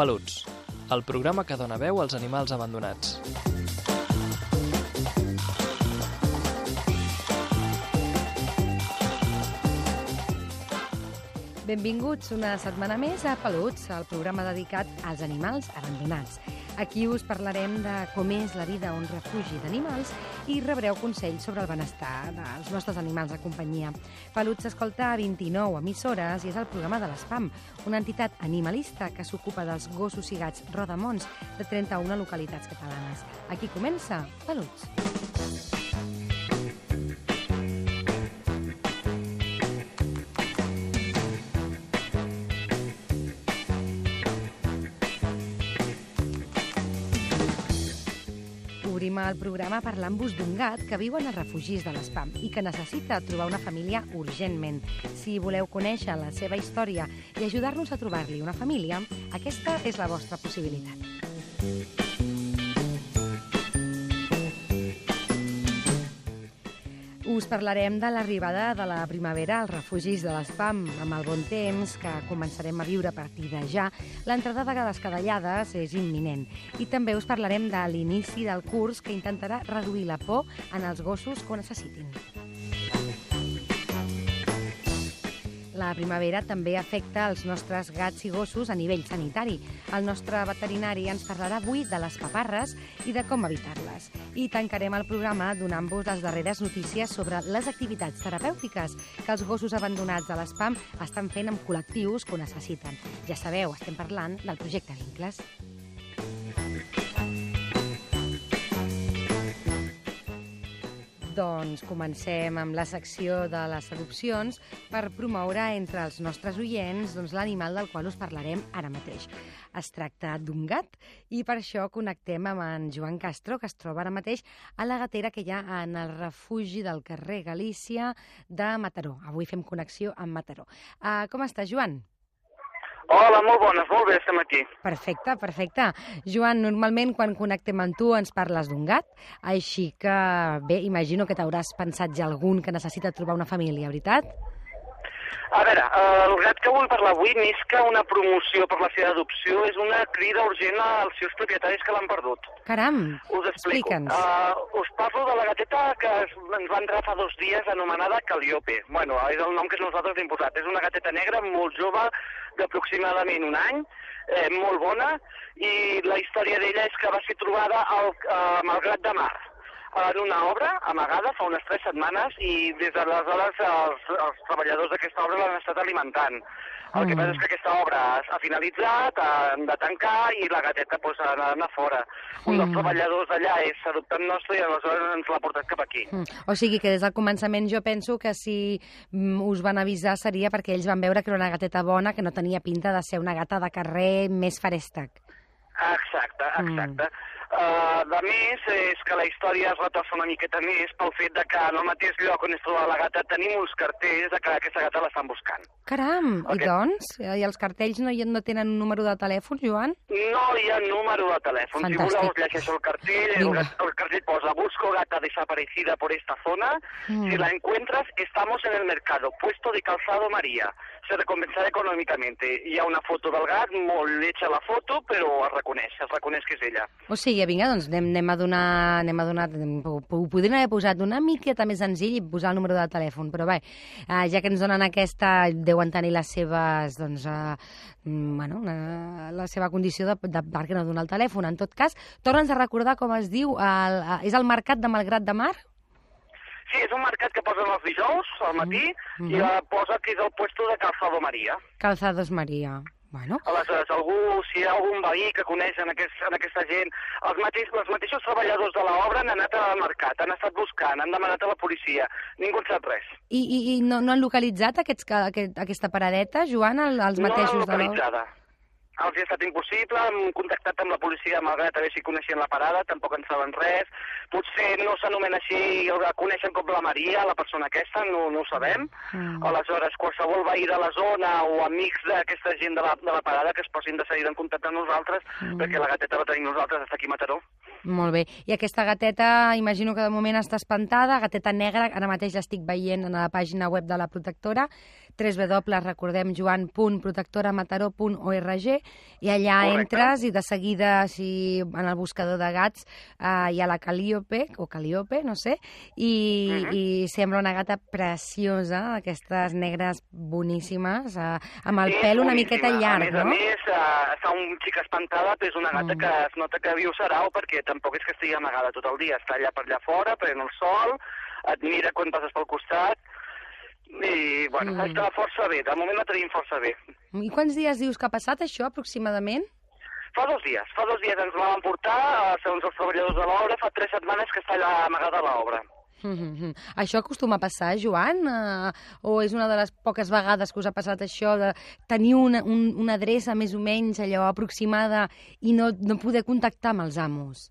Peluts, el programa que dona veu als animals abandonats. Benvinguts una setmana més a Peluts, el programa dedicat als animals abandonats. Aquí us parlarem de com és la vida a un refugi d'animals i rebreu consells sobre el benestar dels nostres animals de companyia. Peluts s'escolta a 29 emissores i és el programa de l'ESPAM, una entitat animalista que s'ocupa dels gossos i gats rodamons de 31 localitats catalanes. Aquí comença Peluts. Obrim el programa parlant-vos d'un gat que viu en els refugis de l'espam i que necessita trobar una família urgentment. Si voleu conèixer la seva història i ajudar-nos a trobar-li una família, aquesta és la vostra possibilitat. Us parlarem de l'arribada de la primavera als refugis de l'espam. Amb el bon temps, que començarem a viure a partir de ja, l'entrada de les cadallades és imminent. I també us parlarem de l'inici del curs que intentarà reduir la por en els gossos que ho necessitin. La primavera també afecta els nostres gats i gossos a nivell sanitari. El nostre veterinari ens parlarà avui de les paparres i de com evitar-les. I tancarem el programa donant-vos les darreres notícies sobre les activitats terapèutiques que els gossos abandonats de l'espam estan fent amb col·lectius que ho necessiten. Ja sabeu, estem parlant del projecte Vincles. Doncs comencem amb la secció de les adopcions per promoure entre els nostres oients doncs, l'animal del qual us parlarem ara mateix. Es tracta d'un gat i per això connectem amb en Joan Castro, que es troba ara mateix a la gatera que hi ha en el refugi del carrer Galícia de Mataró. Avui fem connexió amb Mataró. Uh, com està, Joan? Hola, molt bones, molt bé, estem aquí. Perfecte, perfecte. Joan, normalment quan connectem amb tu ens parles d'un gat, així que, bé, imagino que t'hauràs pensat ja algun que necessita trobar una família, veritat? A veure, el gat que vull parlar avui, més que una promoció per la seva adopció, és una crida urgent als seus propietaris que l'han perdut. Caram, Us explico. explica'ns. Uh, us parlo de la gateta que es- ens va entrar fa dos dies anomenada Calliope. Bueno, és el nom que nosaltres hem posat. És una gateta negra molt jove, d'aproximadament un any, eh, molt bona, i la història d'ella és que va ser trobada al, uh, amb el Grat de Mar en una obra amagada fa unes tres setmanes i des d'aleshores els, els treballadors d'aquesta obra l'han estat alimentant. El que Mm. passa és que aquesta obra ha, finalitzat, han de tancar i la gateta pues, ha d'anar fora. Un dels Mm. treballadors d'allà és adoptant nostre i aleshores ens l'ha portat cap aquí. Mm. O sigui que des del començament jo penso que si us van avisar seria perquè ells van veure que era una gateta bona, que no tenia pinta de ser una gata de carrer més farèstec. Exacte, exacte. Mm. Uh, de més, és que la història es retorça una miqueta més pel fet de que en el mateix lloc on es troba la gata tenim uns cartells de que aquesta gata l'estan buscant. Caram, Ok. i doncs? I els cartells no, no tenen un número de telèfon, Joan? No hi ha número de telèfon. Fantàstic. Si voleu, us llegeixo el cartell. El, Vinga. el cartell posa Busco gata desaparecida por esta zona. Mm. Si la encuentras, estamos en el mercado. Puesto de calzado María. Se recompensarà econòmicamente. Hi ha una foto del gat, molt lletja la foto, però es reconeix, es reconeix que és ella. O sigui, vinga, doncs anem, anem a donar... Anem a donar ho, podrien haver posat una miqueta més senzill i posar el número de telèfon, però bé, eh, ja que ens donen aquesta, deuen tenir les seves, doncs, eh, mm, bueno, una, la seva condició de, de per què no donar el telèfon. En tot cas, torna'ns a recordar com es diu, el, eh, és el Mercat de Malgrat de Mar? Sí, és un mercat que posen els dijous al matí Mhm. i eh, posa que és el puesto de calzado María. Calzados Maria. Bueno, Aleshores, algú, si hi ha algun veí que coneix en, aquest, en aquesta gent, els, mateix, els mateixos treballadors de l'obra han anat al mercat, han estat buscant, han demanat a la policia. Ningú en sap res. i, i, i no, no han localitzat aquests, aquest, aquesta paradeta, Joan, el, els no l'han mateixos de l'obra? localitzada. Els ha estat impossible, hem contactat amb la policia, malgrat a veure si coneixien la parada, tampoc en saben res. Potser no s'anomena així, la coneixen com la Maria, la persona aquesta, no, no ho sabem. Mm. Aleshores, qualsevol veí de la zona o amics d'aquesta gent de la, de la parada que es posin de seguida en contacte amb nosaltres, Mm. perquè la gateta la tenim nosaltres, està aquí a Mataró. Molt bé. I aquesta gateta, imagino que de moment està espantada, gateta negra, ara mateix l'estic veient en la pàgina web de la protectora, www, recordem, joan.protectoramataró.org, i allà Correcte. entres i de seguida, si en el buscador de gats, eh, hi ha la Calíope, o Calíope, no sé, i, Mhm. i sembla una gata preciosa, aquestes negres boníssimes, eh, amb el És pèl una boníssima. miqueta llarg, A més no? a més, uh, està un xic espantada, però és una gata Mm. que es nota que viu serau perquè tampoc és que estigui amagada tot el dia. Està allà per allà fora, pren el sol, et mira quan passes pel costat, i, bueno, Mm. està força bé. De moment la tenim força bé. I quants dies dius que ha passat això, aproximadament? Fa dos dies, fa dos dies ens la van portar, eh, segons els treballadors de l'obra, fa tres setmanes que està allà amagada l'obra. Mm -hmm. Això acostuma a passar, Joan? Uh, o és una de les poques vegades que us ha passat això de tenir una, un, una adreça més o menys allò aproximada i no, no poder contactar amb els amos?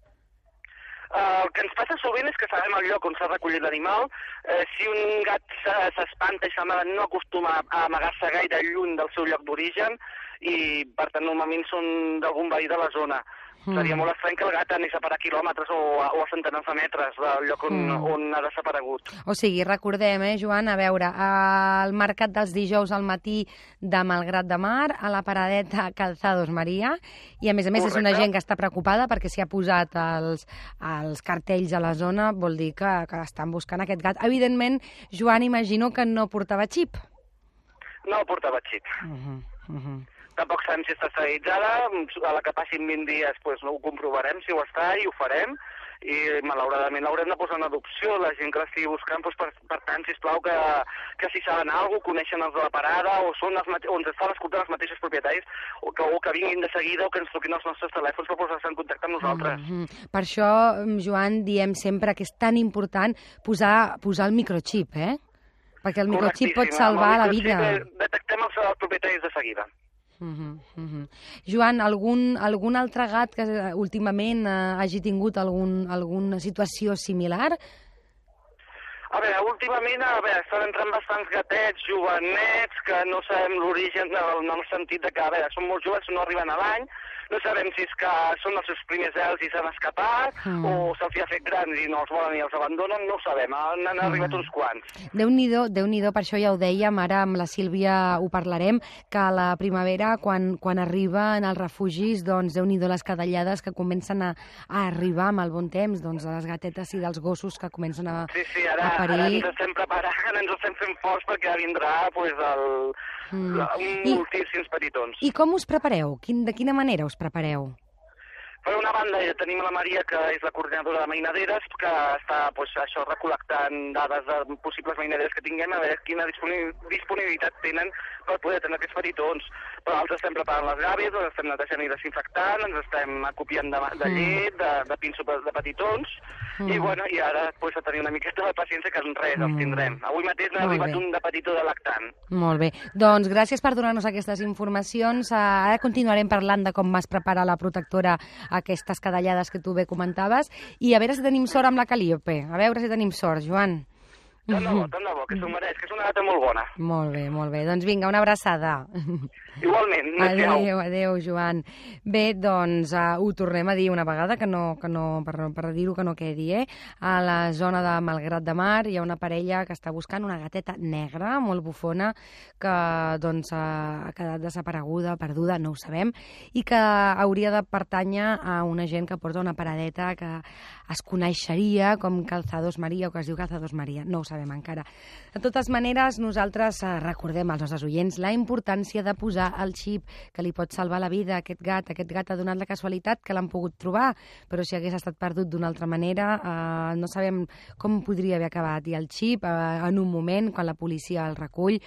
Uh, el que ens passa sovint és que sabem el lloc on s'ha recollit l'animal. Uh, si un gat se- s'espanta i s'amaga, no acostuma a amagar-se gaire lluny del seu lloc d'origen i, per tant, normalment són d'algun veí de la zona. Mm. Seria molt estrany que el gat anés a parar quilòmetres o a, o a centenars de metres del lloc on, Mm. on ha desaparegut. O sigui, recordem, eh, Joan, a veure, al mercat dels dijous al matí de Malgrat de Mar, a la paradeta Calzados Maria, i a més a més és una Correcte. gent que està preocupada perquè s'hi ha posat els, els cartells a la zona, vol dir que, que estan buscant aquest gat. Evidentment, Joan, imagino que no portava xip. No portava xip. Uh -huh, uh -huh. Tampoc sabem si està esterilitzada, a la que passin 20 dies pues, no ho comprovarem si ho està i ho farem, i malauradament l'haurem de posar en adopció, la gent que l'estigui buscant, doncs, per, per tant, sisplau, que, que si saben alguna cosa, coneixen els de la parada, o, són els mate... o ens estan escoltant els mateixos propietaris, o que, o que vinguin de seguida, o que ens truquin els nostres telèfons per posar-se en contacte amb nosaltres. Mm -hmm. Per això, mm, Joan, diem sempre que és tan important posar, posar el microchip, eh? Perquè el microchip pot salvar la vida. Detectem els, els propietaris de seguida. Uh -huh. Joan, algun, algun altre gat que eh, últimament eh, hagi tingut algun, alguna situació similar? A veure, últimament, a veure, estan entrant bastants gatets jovenets que no sabem l'origen, en el sentit de que, a veure, són molt joves, no arriben a l'any, no sabem si és que són els seus primers els i s'han escapat, Mm. o se'ls ha fet grans i no els volen i els abandonen, no ho sabem, han, han arribat uns quants. Déu-n'hi-do, déu nhi déu per això ja ho dèiem, ara amb la Sílvia ho parlarem, que a la primavera, quan, quan arriben als refugis, doncs déu-n'hi-do les cadallades que comencen a, a arribar amb el bon temps, doncs de les gatetes i dels gossos que comencen a, Sí, sí, ara, a ara ens estem preparant, ens estem fent forts perquè vindrà pues, el, Mm. la, I- moltíssims petitons. I com us prepareu? Quin, de quina manera us prepareu? Per una banda, ja tenim la Maria, que és la coordinadora de mainaderes, que està pues, això recol·lectant dades de possibles mainaderes que tinguem, a veure quina disponi- disponibilitat tenen per poder tenir aquests petitons. Però altres estem preparant les gàbies, les estem netejant i desinfectant, ens estem acopiant de, de Mm. llet, de, de pinso de, petitons, Mm. i bueno, i ara pues, a tenir una miqueta de paciència que res els Mm. tindrem. Avui mateix n'ha arribat bé. un de petitó de lactant. Molt bé. Doncs gràcies per donar-nos aquestes informacions. Uh, ara continuarem parlant de com vas preparar la protectora aquestes cadallades que tu bé comentaves i a veure si tenim sort amb la Calíope. A veure si tenim sort, Joan. Tant de bo, tant de bo, que s'ho mereix, que és una gata molt bona. Molt bé, molt bé. Doncs vinga, una abraçada. Igualment, adéu. Adéu, adéu, Joan. Bé, doncs uh, ho tornem a dir una vegada, que no, que no per, per dir-ho que no quedi, eh? A la zona de Malgrat de Mar hi ha una parella que està buscant una gateta negra, molt bufona, que doncs uh, ha quedat desapareguda, perduda, no ho sabem, i que hauria de pertànyer a una gent que porta una paradeta que es coneixeria com Calzados Maria o que es diu Calzados Maria, no ho sabem encara. De totes maneres, nosaltres eh, recordem als nostres oients la importància de posar el xip que li pot salvar la vida a aquest gat. Aquest gat ha donat la casualitat que l'han pogut trobar, però si hagués estat perdut d'una altra manera, eh, no sabem com podria haver acabat. I el xip, eh, en un moment, quan la policia el recull,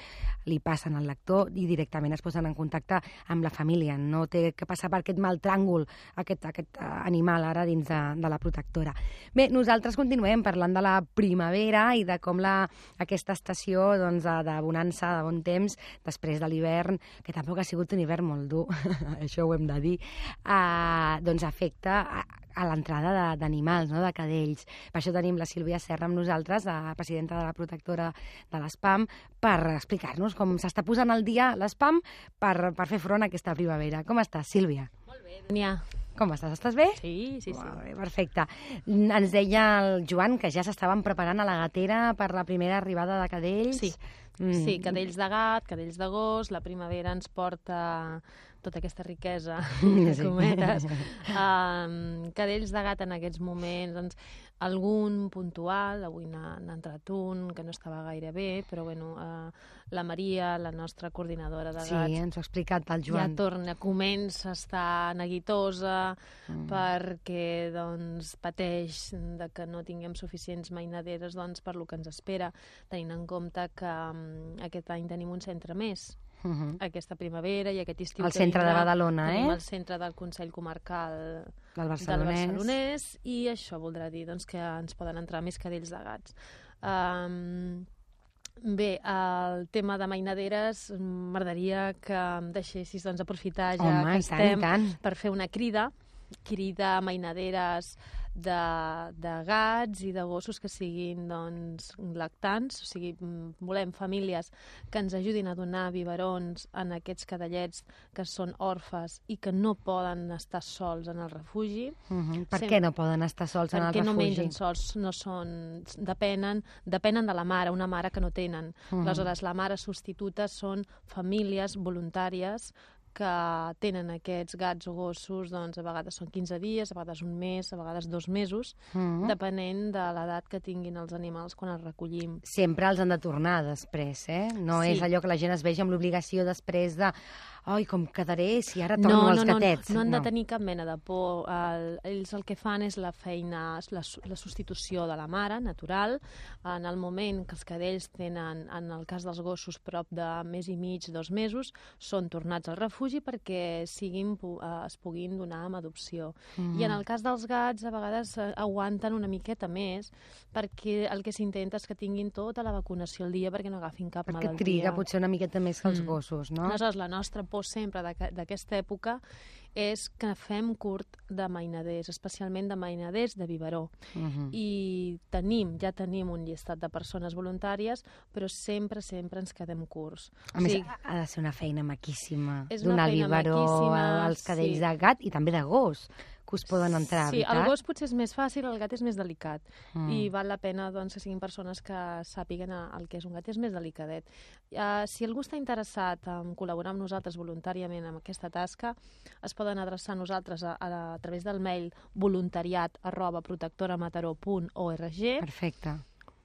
li passen al lector i directament es posen en contacte amb la família. No té que passar per aquest mal tràngol, aquest, aquest eh, animal ara dins de, de la protectora. Bé, nosaltres continuem parlant de la primavera i de com la, aquesta estació doncs, de, de bonança, de bon temps, després de l'hivern, que tampoc ha sigut un hivern molt dur, això ho hem de dir, eh, doncs afecta a, a l'entrada d'animals, no? de cadells. Per això tenim la Sílvia Serra amb nosaltres, la presidenta de la protectora de l'ESPAM, per explicar-nos com s'està posant al dia l'ESPAM per, per fer front a aquesta primavera. Com estàs, Sílvia? N'hi Com estàs? Estàs bé? Sí, sí, sí. Molt bé, perfecte. Ens deia el Joan que ja s'estaven preparant a la gatera per la primera arribada de cadells. Sí. Mm. Sí, cadells de gat, cadells de gos, la primavera ens porta tota aquesta riquesa, Sí. sí. cometes, um, cadells de gat en aquests moments, doncs, algun puntual, avui n'ha entrat un que no estava gaire bé, però bueno, uh, la Maria, la nostra coordinadora de Sí, gats, ens ho ha explicat el ja Joan. torna, comença a estar neguitosa Mm. perquè doncs, pateix de que no tinguem suficients mainaderes doncs, per lo que ens espera, tenint en compte que um, aquest any tenim un centre més Mhm. aquesta primavera i aquest estiu Al centre de Badalona, eh? el centre del Consell Comarcal Del del Barcelonès. Barcelonès i això voldrà dir doncs, que ens poden entrar més cadells de gats. Um, bé, el tema de mainaderes m'agradaria que em deixessis doncs, aprofitar ja Home, que i tant, estem tant. per fer una crida, crida a mainaderes de, de gats i de gossos que siguin doncs, lactants, o sigui, mm, volem famílies que ens ajudin a donar biberons en aquests cadallets que són orfes i que no poden estar sols en el refugi. Mhm. Per Sem- què no poden estar sols en el perquè no refugi? mengen sols, no són, depenen, depenen de la mare, una mare que no tenen. Mhm. Aleshores, la mare substituta són famílies voluntàries que tenen aquests gats o gossos, doncs a vegades són 15 dies, a vegades un mes, a vegades dos mesos, Mhm. depenent de l'edat que tinguin els animals quan els recollim. Sempre els han de tornar després, eh? No Sí. és allò que la gent es vegi amb l'obligació després de ai, com quedaré si ara torno als no, gatets. No, no han de tenir cap mena de por. El, ells el que fan és la feina, és la, la substitució de la mare, natural. En el moment que els cadells tenen, en el cas dels gossos, prop de mes i mig, dos mesos, són tornats al refugi perquè siguin, eh, es puguin donar amb adopció. Mm. I en el cas dels gats, a vegades eh, aguanten una miqueta més perquè el que s'intenta és que tinguin tota la vacunació al dia perquè no agafin cap Perquè malaltia. triga potser una miqueta més que els Mm. gossos, no? Aleshores, la nostra por sempre d'aquesta època és que fem curt de mainaders, especialment de mainaders de biberó. Mhm. I tenim, ja tenim un llistat de persones voluntàries, però sempre, sempre ens quedem curts. A més, o sigui, ha de ser una feina maquíssima. És Donar feina biberó maquíssima, als cadells sí. de gat i també de gos, que us poden entrar, sí, veritat? el gos potser és més fàcil, el gat és més delicat. Mm. I val la pena doncs, que siguin persones que sàpiguen el que és un gat, és més delicadet. Uh, si algú està interessat en col·laborar amb nosaltres voluntàriament en aquesta tasca, es poden adreçar a nosaltres a, a, a través del mail voluntariat arroba protectoramataró.org Perfecte.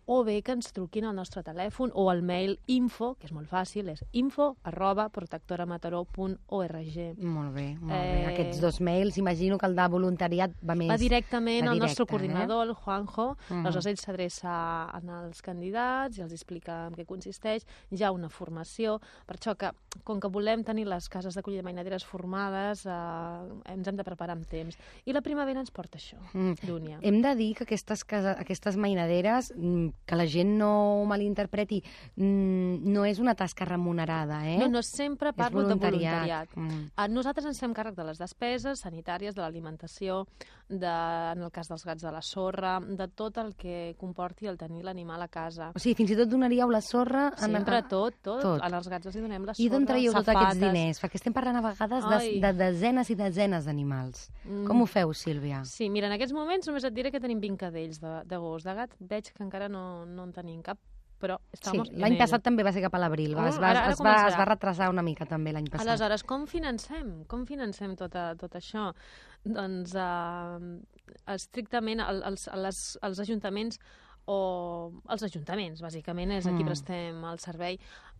O bé que ens truquin al nostre telèfon o al mail info, que és molt fàcil, és info arroba protectoramataró.org. Molt bé, molt bé. Eh, Aquests dos mails, imagino que el de voluntariat va més... Va directament va al nostre directe, coordinador, el Juanjo. Mhm. Aleshores, ell s'adreça als candidats i els explica en què consisteix. Hi ha una formació. Per això que, com que volem tenir les cases d'acollida mainaderes formades, eh, ens hem de preparar amb temps. I la primavera ens porta això, Mm. Dúnia. Hem de dir que aquestes, casa, aquestes mainaderes, mm, que la gent no ho malinterpreti, mm, no és una tasca remunerada, eh? No, no, sempre parlo de voluntariat. Mm. Nosaltres ens fem càrrec de les despeses sanitàries, de l'alimentació, de, en el cas dels gats de la sorra, de tot el que comporti el tenir l'animal a casa. O sigui, fins i tot donaríeu la sorra... en- Sempre tot, tot, tot. tot. Els gats els hi donem la sorra, I d'on traieu tots aquests diners? Perquè estem parlant a vegades de, de desenes i desenes d'animals. Mm. Com ho feu, Sílvia? Sí, mira, en aquests moments només et diré que tenim 20 cadells de, de gos. De gat veig que encara no, no en tenim cap, però Sí, estamos en l'any passat també va ser cap a l'abril. Oh, Es, va, ara- ara es, va, es va retrasar una mica també l'any passat. Aleshores, com financem? Com financem tot, a, tot això? Doncs eh, estrictament el, els, les, els ajuntaments o els ajuntaments, bàsicament, és a qui Mm. prestem el servei,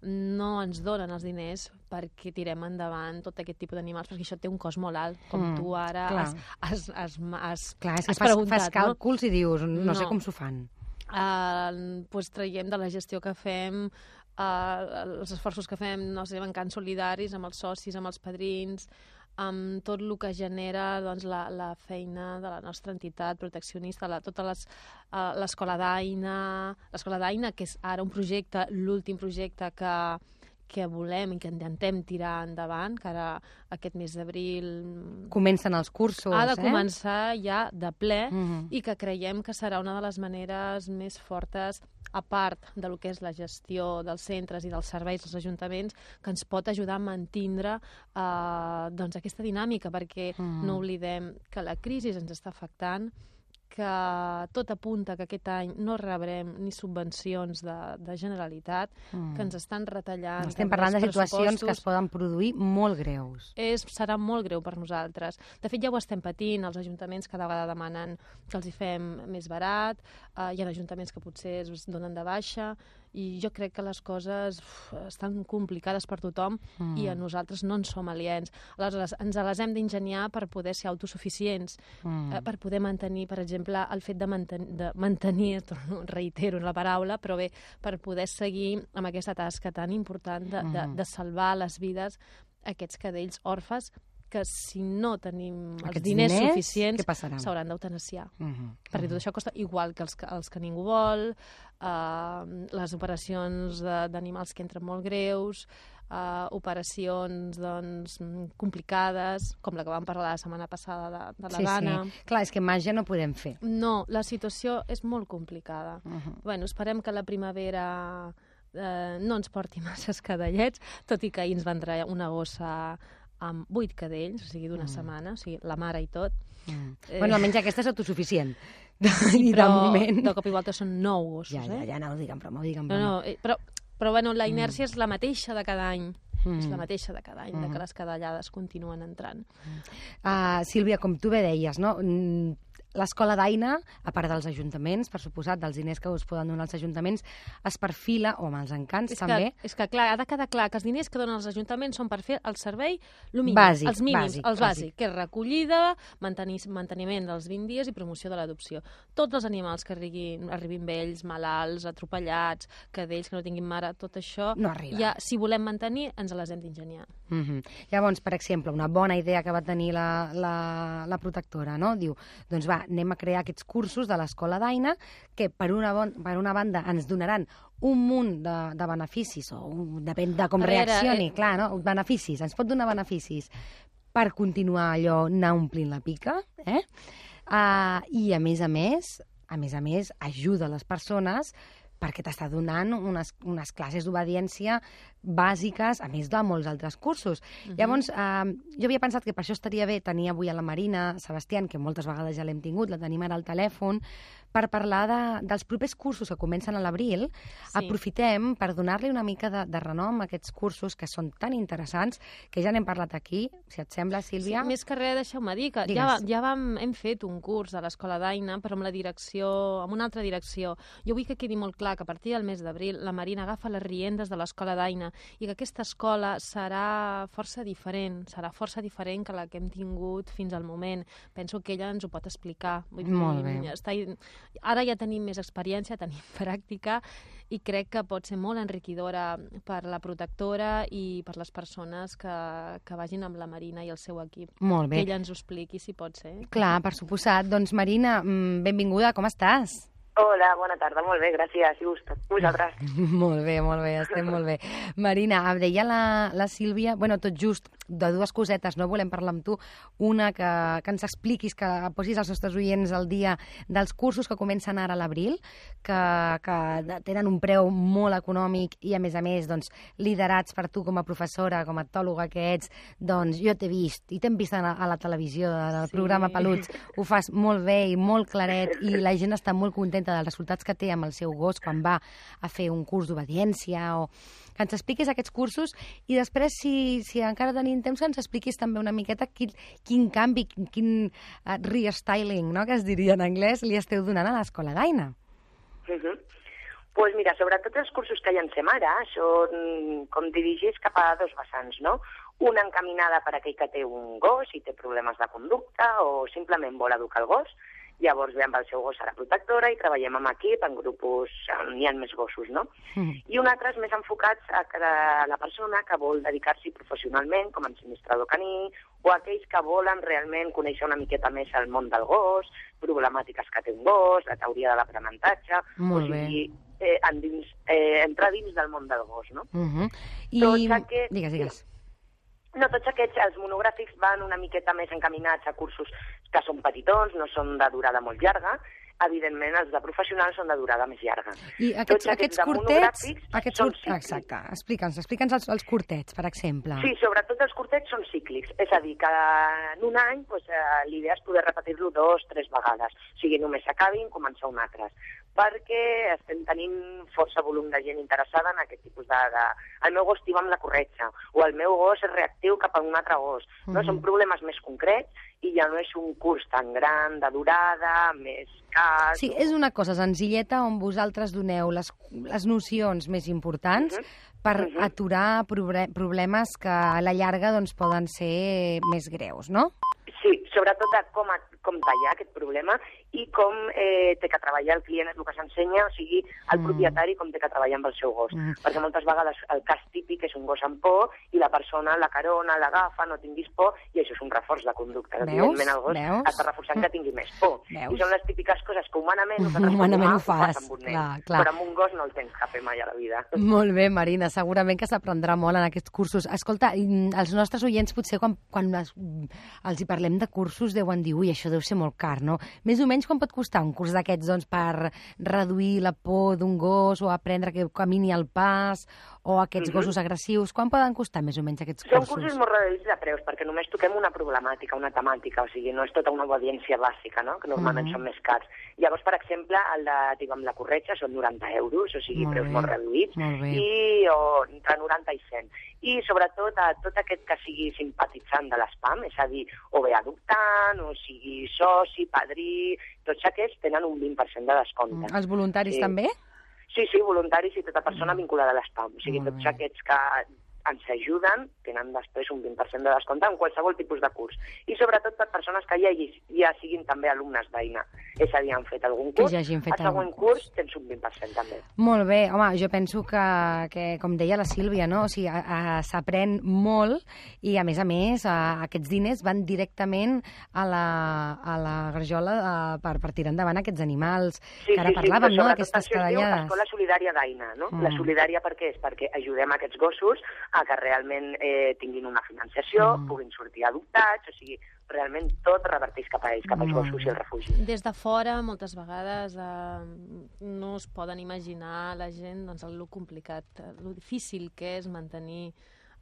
no ens donen els diners perquè tirem endavant tot aquest tipus d'animals, perquè això té un cost molt alt, com Mm, tu ara clar. has, has, has, has, Clar, és que has fas, preguntat, fas càlculs i dius, no, No. sé com s'ho fan. Eh, pues, traiem de la gestió que fem, eh, els esforços que fem, no sé, bancant solidaris amb els socis, amb els padrins, amb tot el que genera doncs, la, la feina de la nostra entitat proteccionista, la, tota les, uh, l'escola d'Aina, l'escola d'Aina, que és ara un projecte, l'últim projecte que, que volem i que intentem tirar endavant, que ara aquest mes d'abril Comencen els cursos, ha de eh? començar ja de ple Mhm. i que creiem que serà una de les maneres més fortes a part de lo que és la gestió dels centres i dels serveis dels ajuntaments, que ens pot ajudar a mantindre eh, doncs aquesta dinàmica, perquè Mhm. no oblidem que la crisi ens està afectant, que tot apunta que aquest any no rebrem ni subvencions de, de Generalitat, mm. que ens estan retallant... Estem parlant de situacions que es poden produir molt greus. És, serà molt greu per nosaltres. De fet, ja ho estem patint, els ajuntaments cada vegada demanen que els hi fem més barat, eh, hi ha ajuntaments que potser es donen de baixa, i jo crec que les coses uf, estan complicades per tothom mm. i a nosaltres no en som aliens. Aleshores, ens les hem d'ingeniar per poder ser autosuficients, mm. eh, per poder mantenir, per exemple, el fet de, manten de mantenir, reitero la paraula, però bé, per poder seguir amb aquesta tasca tan important de, mm. de, de salvar les vides aquests cadells orfes que si no tenim Aquests els diners, diners suficients s'hauran d'eutanasiar. Uh -huh. Perquè tot això costa igual que els que, els que ningú vol, eh, les operacions d'animals que entren molt greus, eh, operacions doncs, complicades, com la que vam parlar la setmana passada de, de la sí, gana. Sí. Clar, és que màgia no podem fer. No, la situació és molt complicada. Uh -huh. bueno, esperem que la primavera eh, no ens porti masses cadellets, tot i que ahir ens va entrar una gossa amb vuit cadells, o sigui, d'una mm. setmana, o sigui, la mare i tot. Mm. Eh... Bueno, almenys aquesta és autosuficient. Sí, I però de moment... de cop i volta són nou gossos, Ja, ja, eh? ja, no ho diguem, però no ho diguem. No, no, eh, però, però bueno, la inèrcia mm. és la mateixa de cada any. Mm. És la mateixa de cada any, mm. de Mm. que les cadallades continuen entrant. Uh, Sílvia, com tu bé deies, no? L'escola d'Aina, a part dels ajuntaments, per suposat, dels diners que us poden donar els ajuntaments, es perfila, o amb els encants És també, que, és que, clar, ha de quedar clar que els diners que donen els ajuntaments són per fer el servei el mínim, Bàsic, els mínims, bàsic, els bàsic. bàsic, que és recollida, mantenir, manteniment dels 20 dies i promoció de l'adopció. Tots els animals que arribin, arribin vells, malalts, atropellats, cadells que no tinguin mare, tot això, No arriba. ja, si volem mantenir, ens les hem d'ingeniar. Mm -hmm. Llavors, per exemple, una bona idea que va tenir la, la, la protectora, no? Diu, doncs va, anem a crear aquests cursos de l'escola d'Aina que per una, bon, per una banda ens donaran un munt de, de beneficis, o un, depèn de com veure, reaccioni, eh, clar, no? Beneficis, ens pot donar beneficis per continuar allò anar omplint la pica, eh? Uh, I, a més a més, a més a més, ajuda les persones perquè t'està donant unes, unes classes d'obediència bàsiques, a més de molts altres cursos. Uh -huh. Llavors, eh, jo havia pensat que per això estaria bé tenir avui a la Marina Sebastián, que moltes vegades ja l'hem tingut, la tenim ara al telèfon, per parlar de, dels propers cursos que comencen a l'abril. Sí. Aprofitem per donar-li una mica de, de renom a aquests cursos que són tan interessants, que ja n'hem parlat aquí, si et sembla, Sílvia. Sí, més que res, deixeu-me dir que Digues. ja, ja vam, hem fet un curs a l'Escola d'Aina, però amb la direcció, amb una altra direcció. Jo vull que quedi molt clar que a partir del mes d'abril la Marina agafa les riendes de l'Escola d'Aina i que aquesta escola serà força diferent, serà força diferent que la que hem tingut fins al moment. Penso que ella ens ho pot explicar. Vull dir, Molt bé. Està, ara ja tenim més experiència, tenim pràctica i crec que pot ser molt enriquidora per la protectora i per les persones que, que vagin amb la Marina i el seu equip. Molt bé. Que ella ens ho expliqui, si pot ser. Clar, per suposat. Doncs, Marina, mm, benvinguda, com estàs? Hola, bona tarda, molt bé, gràcies. I vos- vosaltres? molt bé, molt bé, estem molt bé. Marina, em deia la, la Sílvia, bueno, tot just, de dues cosetes, no volem parlar amb tu. Una, que, que ens expliquis, que posis als nostres oients al dia dels cursos que comencen ara a l'abril, que, que tenen un preu molt econòmic i, a més a més, doncs, liderats per tu com a professora, com a etòloga que ets, doncs jo t'he vist, i t'hem vist a la, a la televisió del Sí. programa Peluts, ho fas molt bé i molt claret, i la gent està molt contenta dels resultats que té amb el seu gos quan va a fer un curs d'obediència o que ens expliquis aquests cursos i després, si, si encara tenim temps, que ens expliquis també una miqueta quin, quin canvi, quin, quin uh, restyling, no?, que es diria en anglès, li esteu donant a l'escola d'Aina. Uh -huh. pues mira, sobretot els cursos que llancem ara són com dirigits cap a dos vessants, no? Una encaminada per aquell que té un gos i té problemes de conducta o simplement vol educar el gos, llavors ve amb el seu gos a la protectora i treballem amb equip, en grupos on hi ha més gossos, no? Mm. I un altre és més enfocats a que a la persona que vol dedicar-s'hi professionalment, com a ensinistrador caní, o aquells que volen realment conèixer una miqueta més el món del gos, problemàtiques que té un gos, la teoria de l'aprenentatge, Molt o sigui, eh, endins, eh, entrar dins del món del gos, no? Uh -huh. I... Tots aquests- Digues, digues. No, tots aquests, els monogràfics van una miqueta més encaminats a cursos que són petitons, no són de durada molt llarga, evidentment els de professionals són de durada més llarga. I aquests, Tots aquests de curtets... Aquests són cíclics. Exacte, explica'ns, explica'ns els, els curtets, per exemple. Sí, sobretot els curtets són cíclics, és a dir, que en un any doncs, l'idea és poder repetir-lo dos, tres vegades. O sigui, només s'acabin, començar un altre. Perquè estem tenint força volum de gent interessada en aquest tipus de... de... El meu gos tira amb la corretja, o el meu gos és reactiu cap a un altre gos. No? Mhm. Són problemes més concrets i ja no és un curs tan gran, de durada, més car... Sí, és una cosa senzilleta on vosaltres doneu les, les nocions més importants Mhm. per Mhm. aturar probre- problemes que a la llarga doncs, poden ser més greus, no? Sí, sobretot de com, com tallar aquest problema i com eh, té que treballar el client, és el que s'ensenya, o sigui, el Mm. propietari com té que treballar amb el seu gos. Mm. Perquè moltes vegades el cas típic és un gos amb por i la persona la carona, l'agafa, no tinguis por, i això és un reforç de conducta. Veus? Evidentment el gos Veus? està reforçant que tingui més por. Veus? I són les típiques coses que humanament nosaltres Humanament humans ho fas, amb un nen. clar, clar. Però amb un gos no el tens cap mai a la vida. Molt bé, Marina, segurament que s'aprendrà molt en aquests cursos. Escolta, i, els nostres oients potser quan, quan els hi parlem de cursos deuen dir ui, això deu ser molt car, no? Més o menys quan pot costar un curs d'aquests doncs, per reduir la por d'un gos o aprendre que camini al pas o aquests Mhm. gossos agressius? Quan poden costar més o menys aquests Són cursos? cursos molt reduïts de preus, perquè només toquem una problemàtica, una temàtica, o sigui, no és tota una obediència bàsica, no?, que normalment Mhm. són més cars. Llavors, per exemple, el de, diguem, la corretja són 90 euros, o sigui, Molt preus bé, molt reduïts, molt bé. i o, entre 90 i 100. I, sobretot, a tot aquest que sigui simpatitzant de l'espam, és a dir, o bé adoptant, o sigui soci, padrí, tots aquests tenen un 20% de descompte. Els voluntaris Sí. també? Sí, sí, voluntaris i tota persona vinculada a l'espam. O sigui, tots aquests que ens ajuden tenen després un 20% de descompte en qualsevol tipus de curs. I sobretot per persones que ja, hi- ja siguin també alumnes d'EINA. És a dir, han fet algun Que curs, ja hagin fet el següent algun curs tens un 20% també. Molt bé, home, jo penso que, que com deia la Sílvia, no? o sigui, s'aprèn molt i, a més a més, a, aquests diners van directament a la, a la garjola a, per, per tirar endavant aquests animals, que ara parlàvem, però no?, sobretot d'aquestes això es diu cadallades. Escola Solidària d'Aina, no? Mm. La solidària per què és? Perquè ajudem aquests gossos a que realment eh, tinguin una financiació, Mm. puguin sortir adoptats, o sigui, realment tot reverteix cap a ells, cap als gossos i el refugi. Des de fora, moltes vegades, eh, no es poden imaginar la gent doncs, el lo complicat, el difícil que és mantenir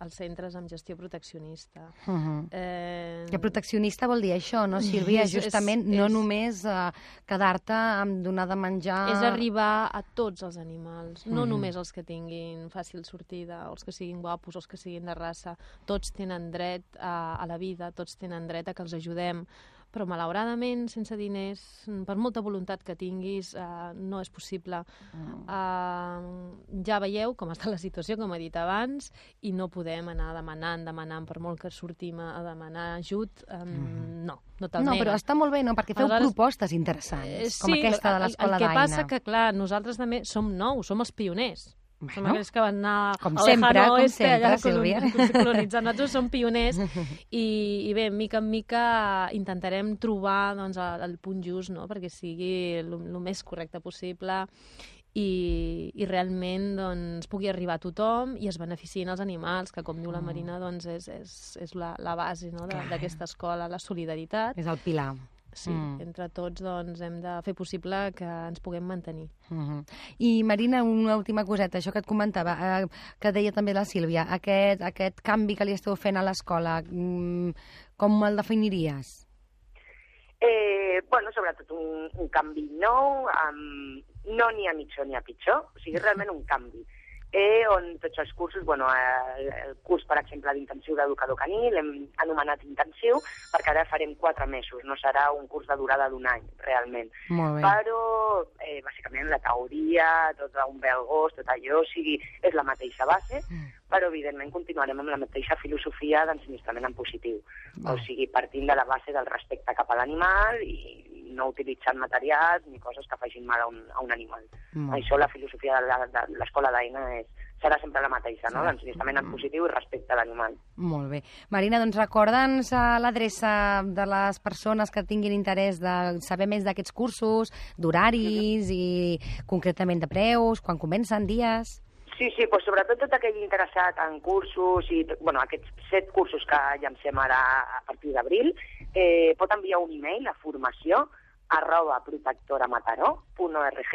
els centres amb gestió proteccionista. Uh -huh. Eh, Que proteccionista vol dir això, no, Sílvia? És- és- Justament no és- només uh, quedar-te amb donar de menjar... És arribar a tots els animals, no Mhm. només els que tinguin fàcil sortida, o els que siguin guapos, o els que siguin de raça. Tots tenen dret a, a la vida, tots tenen dret a que els ajudem, però malauradament, sense diners, per molta voluntat que tinguis, eh, no és possible. Mm. Uh, ja veieu com està la situació, com he dit abans, i no podem anar demanant, demanant, per molt que sortim a, demanar ajut, um, no, no te'l No, neguen. però està molt bé, no? Perquè feu Aleshores, propostes interessants, Eh, com aquesta de l'escola El que d'Aina. passa que, clar, nosaltres també som nous, som els pioners. Som Bueno, aquells que van anar com al sempre, lejano com oeste, allà Sílvia. colon- colonitzant. Nosaltres som pioners i, i bé, mica en mica intentarem trobar doncs, el, el punt just no? perquè sigui el, més correcte possible i, i realment doncs, pugui arribar a tothom i es beneficien els animals, que com diu la Marina doncs, és, és, és la, la base no? d'aquesta escola, la solidaritat. És el pilar. Sí, Mm. entre tots doncs, hem de fer possible que ens puguem mantenir. Uh -huh. I Marina, una última coseta, això que et comentava, eh, que deia també la Sílvia, aquest, aquest canvi que li esteu fent a l'escola, mm, com el definiries? Eh, bueno, sobretot un, un canvi nou, amb, no ni a mitjor ni a pitjor, o sigui, realment un canvi. Eh, on tots els cursos, bueno, el, el curs, per exemple, d'intensiu d'educador caní, l'hem anomenat intensiu, perquè ara farem quatre mesos, no serà un curs de durada d'un any, realment. Molt bé. Però, eh, bàsicament, la teoria, tot on ve el gos, tot allò, o sigui, és la mateixa base, Mm. però, evidentment, continuarem amb la mateixa filosofia d'ensinistrament en positiu. Val. O sigui, partint de la base del respecte cap a l'animal i no utilitzant materials ni coses que facin mal a un, a un animal. Molt Això, la filosofia de la- de l'escola d'Aina és, serà sempre la mateixa, no? Serà. L'ensinistrament en positiu i respecte a l'animal. Molt bé. Marina, doncs recorda'ns eh, l'adreça de les persones que tinguin interès de saber més d'aquests cursos, d'horaris i concretament de preus, quan comencen, dies... Sí, sí, doncs sobretot tot aquell interessat en cursos i, bueno, aquests set cursos que llancem ara a partir d'abril, eh, pot enviar un e-mail a formació arroba protectoramataró.org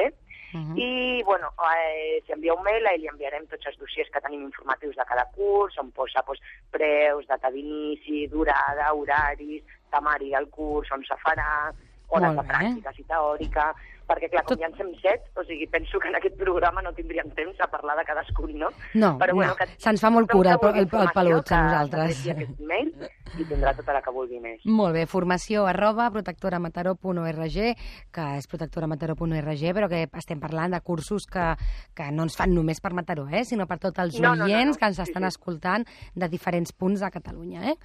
Uh -huh. i, bueno, eh, si envia un mail, li enviarem tots els dossiers que tenim informatius de cada curs, on posa doncs, preus, data d'inici, durada, horaris, temari del curs, on se farà, hores de pràctica i teòrica, perquè, clar, com Tot- ja en som set, o sigui, penso que en aquest programa no tindríem temps a parlar de cadascun, no? No, Però, no. que Se'ns fa molt cura el, el, el pelut a nosaltres. aquest mail i tindrà tota la que vulgui més. Molt bé, formació arroba protectoramataró.org, que és protectoramataró.org, però que estem parlant de cursos que, que no ens fan només per Mataró, eh, sinó per tots els No, no, no, oients no. que ens Sí, estan sí. escoltant de diferents punts de Catalunya. Eh?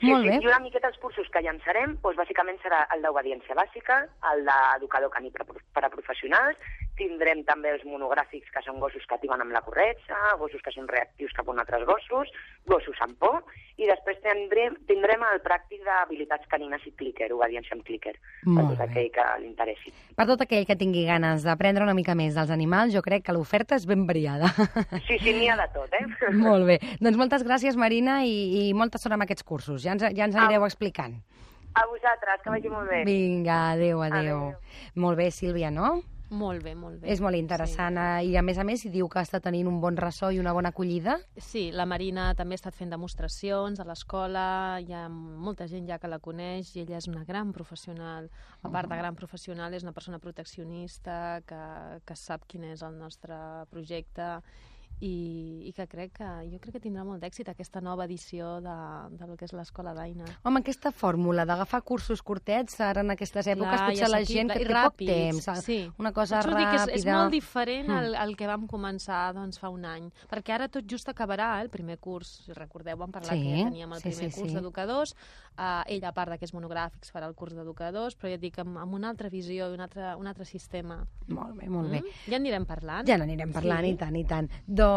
Sí, Molt sí, bé. I una miqueta els cursos que llançarem, doncs, bàsicament serà el d'obediència bàsica, el d'educador caní a- per a professionals, tindrem també els monogràfics que són gossos que ativen amb la corretja, gossos que són reactius cap a altres gossos, gossos amb por, i després tindrem, tindrem el pràctic d'habilitats canines i clicker, obediència amb clicker, per Molt tot bé. aquell que li interessi. Per tot aquell que tingui ganes d'aprendre una mica més dels animals, jo crec que l'oferta és ben variada. Sí, sí, n'hi ha de tot, eh? Molt bé. Doncs moltes gràcies, Marina, i, i molta sort amb aquests cursos. Ja ens, ja ens anireu explicant. A vosaltres, que vagi molt bé. Vinga, adeu, adeu. Adéu. Molt bé, Sílvia, no? Molt bé, molt bé. És molt interessant eh, i a més a més si diu que està tenint un bon ressò i una bona acollida. Sí, la Marina també ha estat fent demostracions a l'escola, hi ha molta gent ja que la coneix i ella és una gran professional. A part de gran professional, és una persona proteccionista que, que sap quin és el nostre projecte i, i que crec que jo crec que tindrà molt d'èxit aquesta nova edició de, del que és l'escola d'Aina. Home, aquesta fórmula d'agafar cursos curtets ara en aquestes èpoques, Clar, potser la assequible gent que té poc ràpids, temps, eh, sí. una cosa això dic que és, és ràpida... molt diferent Mm. al, al que vam començar doncs, fa un any, perquè ara tot just acabarà eh, el primer curs. Si recordeu, vam parlar Sí, que ja teníem el sí, primer sí, curs sí. d'educadors, uh, ell a part d'aquests monogràfics farà el curs d'educadors, però ja et dic, amb, amb una altra visió i un altre, un altre sistema. Molt bé, molt bé. Mm? Ja en anirem parlant. Ja n'anirem parlant, Sí. i tant, i tant. Doncs,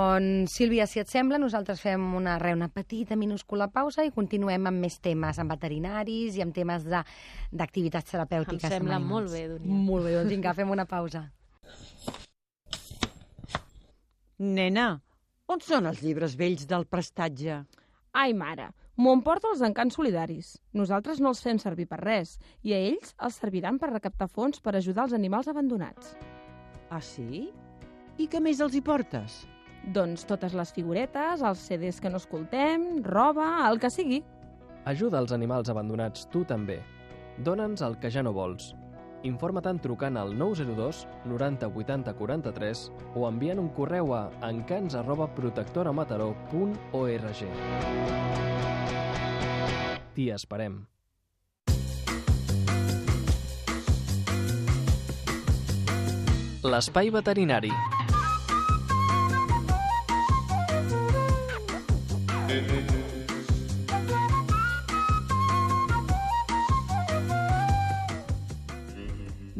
Sílvia, si et sembla, nosaltres fem una, re, una petita, minúscula pausa i continuem amb més temes, amb veterinaris i amb temes de- d'activitats terapèutiques. Em sembla molt bé, Dúnia. Molt bé, doncs vinga, fem una pausa. Nena, on són els llibres vells del prestatge? Ai, mare, m'ho emporta els encants solidaris. Nosaltres no els fem servir per res, i a ells els serviran per recaptar fons per ajudar els animals abandonats. Ah, sí? I què més els hi portes? Doncs totes les figuretes, els CDs que no escoltem, roba, el que sigui. Ajuda els animals abandonats tu també. Dóna'ns el que ja no vols. Informa-te'n trucant al 902 90 80 43 o enviant un correu a encants arroba protectoramataró.org. T'hi esperem. L'espai veterinari. baby.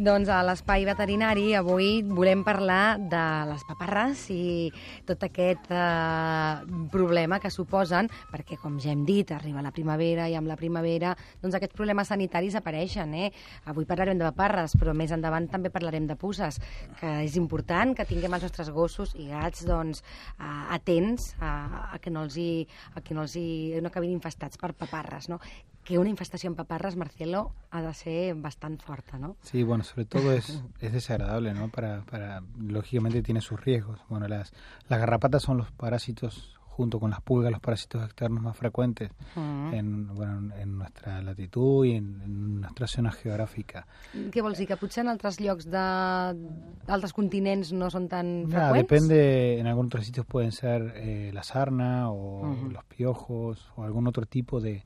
Doncs a l'espai veterinari avui volem parlar de les paparres i tot aquest eh, problema que suposen, perquè com ja hem dit, arriba la primavera i amb la primavera doncs aquests problemes sanitaris apareixen. Eh? Avui parlarem de paparres, però més endavant també parlarem de puces, que és important que tinguem els nostres gossos i gats doncs, eh, atents a, a, que no els hi, a que no els hi, no acabin infestats per paparres. No? Que una infestació en paparres, Marcelo, ha de ser bastant forta, no? Sí, bueno, sobre todo es, es desagradable, ¿no? Para, para, lógicamente tiene sus riesgos. Bueno, las, las garrapatas son los parásitos, junto con las pulgas, los parásitos externos más frecuentes Mm. en, bueno, en nuestra latitud y en, en nuestra zona geográfica. Què vols dir? Que potser en altres llocs d'altres continents no són tan freqüents? depende, en algunos otros sitios pueden ser eh, la sarna o Ujú. los piojos o algún otro tipo de...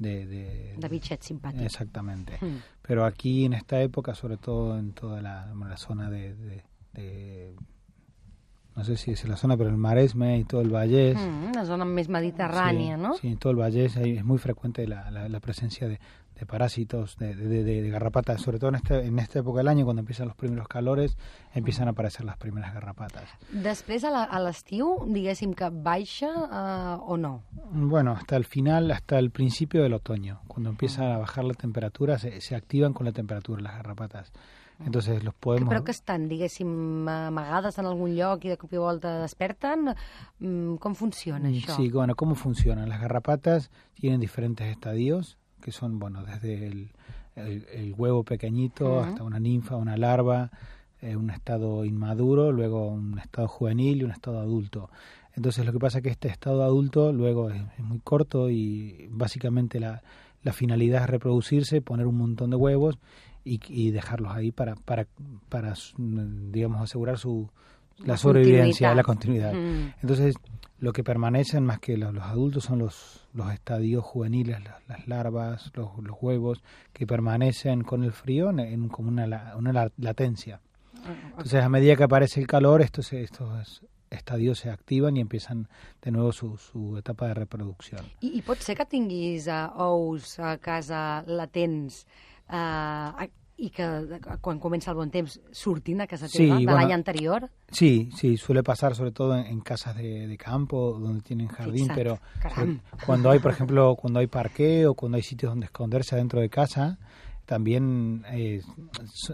de, de- De bitxet simpàtic. Exactamente. Mm. Pero aquí en esta época, sobre todo en toda la, la zona de, de- de- no sé si es la zona, pero el Maresme y todo el Vallés. Mm, la zona més mediterrània, sí, no? Sí, en todo el Vallés ahí es muy frecuente la, la- la presencia de, de parásitos, de, de, de- de garrapatas, sobre todo en, este, en esta época del año, cuando empiezan los primeros calores, empiezan a aparecer las primeras garrapatas. Després, a l'estiu, diguéssim que baixa eh, o no? Bueno, hasta el final, hasta el principio del otoño, cuando empieza a bajar la temperatura, se, se activan con la temperatura las garrapatas. Entonces los podemos... Però que estan, diguéssim, amagades en algun lloc i de cop i volta desperten? Mm, com funciona això? Sí, bueno, ¿cómo funcionan? Las garrapatas tienen diferentes estadios, que son, bueno, desde el, el, el huevo pequeñito hasta una ninfa, una larva, eh, un estado inmaduro, luego un estado juvenil y un estado adulto. Entonces lo que pasa es que este estado adulto luego es, es muy corto y básicamente la, la finalidad es reproducirse, poner un montón de huevos y, y dejarlos ahí para, para, para, digamos, asegurar su, la, La sobrevivencia, continuidad. la continuidad. Mm. Entonces, lo que permanecen más que los, los adultos son los, los estadios juveniles, las, las larvas, los, los huevos, que permanecen con el frío en, en como una, una la- latencia. Entonces, a medida que aparece el calor, estos, estos estadios se activan y empiezan de nuevo su, su etapa de reproducción. I, I pot ser que tinguis uh, ous a casa latents uh, i que quan comença el bon temps surtin a casa Sí, teva de bueno, l'any anterior? Sí, sí, suele pasar sobre todo en, en casas de, de campo donde tienen jardín, pero caram. cuando hay, por ejemplo, cuando hay parque o cuando hay sitios donde esconderse adentro de casa, también eh,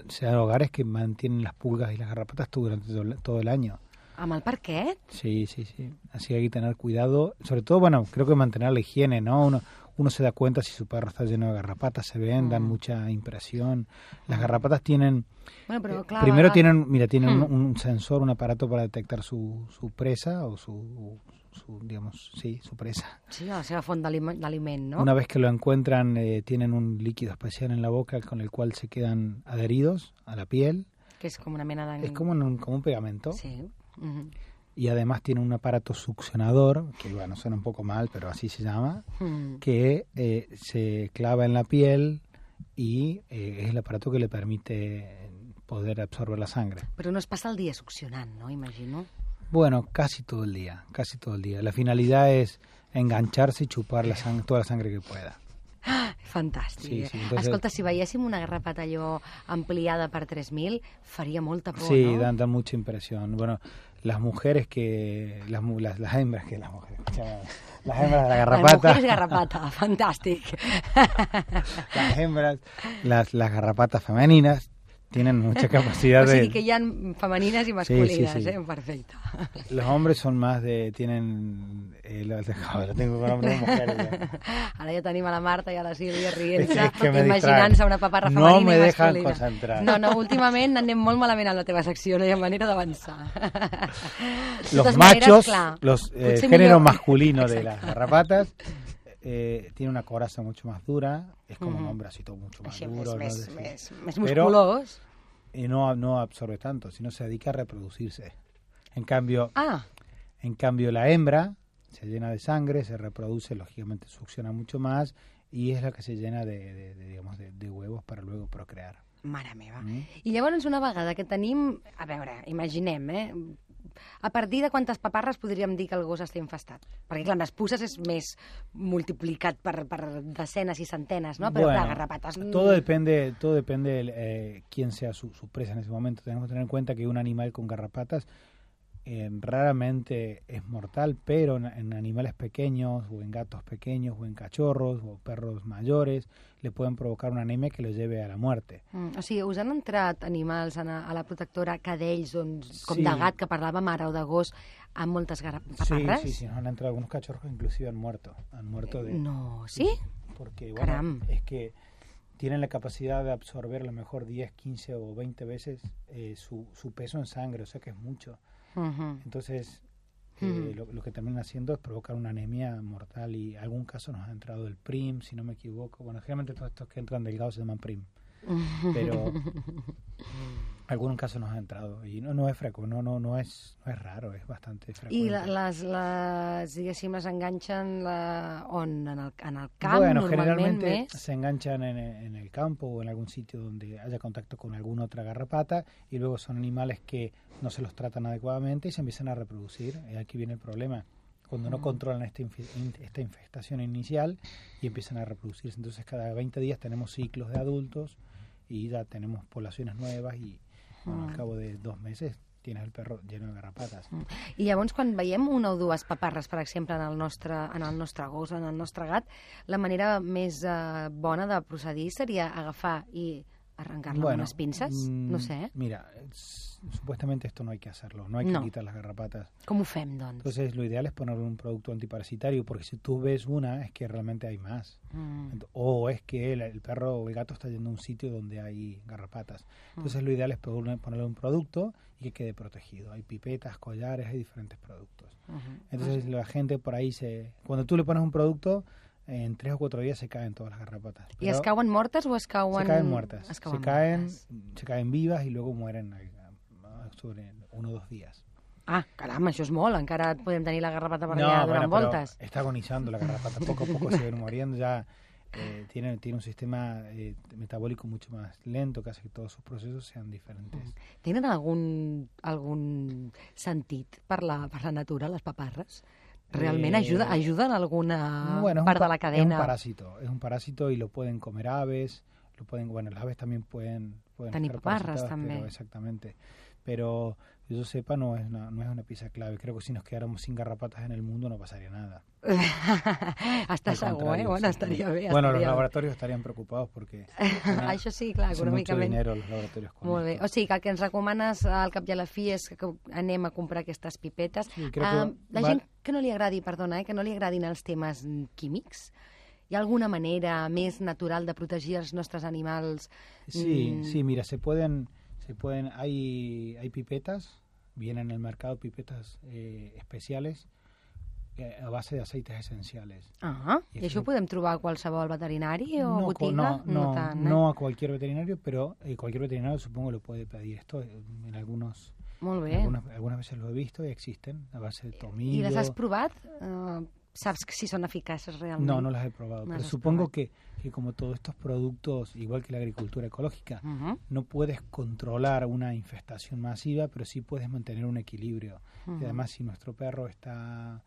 se dan hogares que mantienen las pulgas y las garrapatas durante todo el- año. Amb el parquet? Sí, sí, sí. Así hay que tener cuidado. Sobre todo, bueno, creo que mantener la higiene, ¿no? Uno, uno se da cuenta si su perro está lleno de garrapatas, se ven, dan Mm. mucha impresión. Las garrapatas tienen Bueno, però, eh, clar, Primero tienen, mira, tienen Hmm. un, un sensor, un aparato para detectar su, su presa o su, su, digamos, sí, su presa. Sí, la seva font d'aliment, d'aliment, no? Una vez que lo encuentran, eh, tienen un líquido especial en la boca con el cual se quedan adheridos a la piel. Que és com una mena de... Es como un, como un pegamento. Sí. Mhm. Y además tiene un aparato succionador, que bueno, suena un poco mal, pero así se llama, Mm. que eh, se clava en la piel y eh, es el aparato que le permite poder absorber la sangre. Però no es passa el dia succionant, no? Imagino. Bueno, casi todo el día, casi todo el día. La finalidad es engancharse y chupar la sang- toda la sangre que pueda. Fantàstic. Sí, sí, entonces- Escolta, si veiéssim una garrapata allò ampliada per 3.000, faria molta por, Sí, no? dan mucha impresión. Bueno, las mujeres que... Las, mu- las, las hembras que las mujeres... Las hembras de la Las garrapata... mujeres garrapata, fantàstic. las hembras, las, las garrapatas femeninas tienen mucha capacidad o sigui de... que hi ha femenines i masculines, sí. eh? Perfecte. Los hombres son más de... Tienen... Eh, lo, lo tengo con hombres y mujeres. ya. Ara ja tenim a la Marta i a la Sílvia rient-se, És que me imaginant-se una paparra No femenina me i dejan concentrar. No, no, últimament anem molt malament en la teva secció, no hi ha manera d'avançar. Los totes maneres, machos, clar, los eh, género millor- masculino de las garrapatas, eh, tiene una coraza mucho más dura, es como un Ujú. hombre así todo mucho más Així, duro. més, ¿no? més Pero- musculós. Y no, no absorbe tanto, sino se dedica a reproducirse. En cambio, Ah, en cambio la hembra se llena de sangre, se reproduce, lógicamente succiona mucho más y es la que se llena de, de- de, digamos, de, de huevos para luego procrear. mare meva. Mm. I llavors, una vegada que tenim... A veure, imaginem, eh? A partir de quantes paparres podríem dir que el gos està infestat? Perquè, clar, amb les puces és més multiplicat per, per desenes i centenes, no? Però, Bueno, clar, garrapates... mm, Todo depende, todo depende de eh, quién sea su, su presa en ese momento. Tenemos que tener en cuenta que un animal con garrapatas eh, raramente es mortal, pero en, en animales pequeños o en gatos pequeños o en cachorros o perros mayores le pueden provocar una anemia que lo lleve a la muerte. Mm, o sigui, us han entrat animals a, a la protectora cadells, doncs, com Sí. de gat, que parlàvem ara, o de gos, amb moltes garra- Sí, sí, sí, nos han entrado algunos cachorros que inclusive han muerto. Han muerto de... No, sí? Porque, bueno, Caram. es que tienen la capacidad de absorber a lo mejor 10, 15 o 20 veces eh, su, su peso en sangre, o sea que es mucho. Entonces, eh, lo que terminan haciendo es provocar una anemia mortal y en algún caso nos ha entrado el PRIM, si no me equivoco. Bueno, generalmente todos estos que entran delgados se llaman PRIM, pero algún caso nos ha entrado y no, no es frecuente, no, no, no, es, no es raro, es bastante I frecuente. la, les, les, diguéssim, les enganxen la, on? En el, en el camp, bueno, normalment generalmente més? se enganchan en, en el campo o en algún sitio donde haya contacto con alguna otra garrapata y luego son animales que no se los tratan adecuadamente y se empiezan a reproducir. Y aquí viene el problema. Cuando no controlan esta, esta infestación inicial y empiezan a reproducirse. Entonces cada 20 días tenemos ciclos de adultos y ya tenemos poblaciones nuevas y bueno, al cabo de dos meses tienes el perro lleno de garrapatas. I llavors, quan veiem una o dues paparres, per exemple, en el nostre, en el nostre gos, en el nostre gat, la manera més eh, bona de procedir seria agafar i arrencar-la amb unes pinces? No sé. mm, Mira, es- supuestamente esto no hay que hacerlo, no hay que No. quitar las garrapatas. Com ho fem, doncs? Entonces lo ideal es ponerle un producto antiparasitario porque si tú ves una es que realmente hay más. Mm. O es que el, el perro o el gato está yendo a un sitio donde hay garrapatas. Mm. Entonces lo ideal es ponerle, ponerle un producto y que quede protegido. Hay pipetas, collares, hay diferentes productos. Entonces la gente por ahí se... Cuando tú le pones un producto, en tres o cuatro días se caen todas las garrapatas. I es Pero cauen mortes o es cauen... se caen muertas. Es Se cauen caen, mortes. se caen vivas y luego mueren sobre uno o dos días. Ah, caram, això és molt. Encara podem tenir la garrapata per No, allà bueno, donant pero voltes. está agonizando la garrapata, poco a poco se va a ir muriendo, ya eh, tiene, tiene un sistema eh, metabólico mucho más lento, hace que todos sus procesos sean diferentes. Tenen algun, algun sentit per la, per la natura, les paparres? Realment Eh, ajuda, ajuden alguna Bueno, es un part de la Es un cadena? parásito, es un parásito y lo pueden comer aves, lo pueden, bueno, las aves también pueden, pueden parasitadas, també. pero exactamente. Pero que yo sepa no es una, no es una pieza clave. Creo que si nos quedáramos sin garrapatas en el mundo no pasaría nada. Està Al segur, eh? Bueno, estaria bé. Bueno, los estaria bé. laboratorios estarían preocupados porque Això sí, clar, econòmicament. dinero los laboratorios Molt bé. O sigui, que el que ens recomanes al cap i a la fi és que anem a comprar aquestes pipetes. Sí, crec Ah, que la va- gent que no li agradi, perdona, eh, que no li agradin els temes químics, hi ha alguna manera més natural de protegir els nostres animals? Sí, Mm. sí, mira, se pueden, se pueden, hay, hay pipetas, vienen en el mercado pipetas eh, especiales eh, a base de aceites esenciales. Ah, I i això ho podem trobar a qualsevol veterinari o no, botiga? no, no, tant, eh? no a cualquier veterinario, pero eh, cualquier veterinario supongo lo puede pedir. Esto eh, en algunos, Molt bé. algunas, algunas veces lo he visto y existen a base de tomillo. I les has provat? Uh, saps si són eficaces realment? No, no las he probado. No pero supongo que, que como todos estos productos, igual que la agricultura ecológica, Ujú, no puedes controlar una infestación masiva, pero sí puedes mantener un equilibrio. ujú. Y además, si nuestro perro está,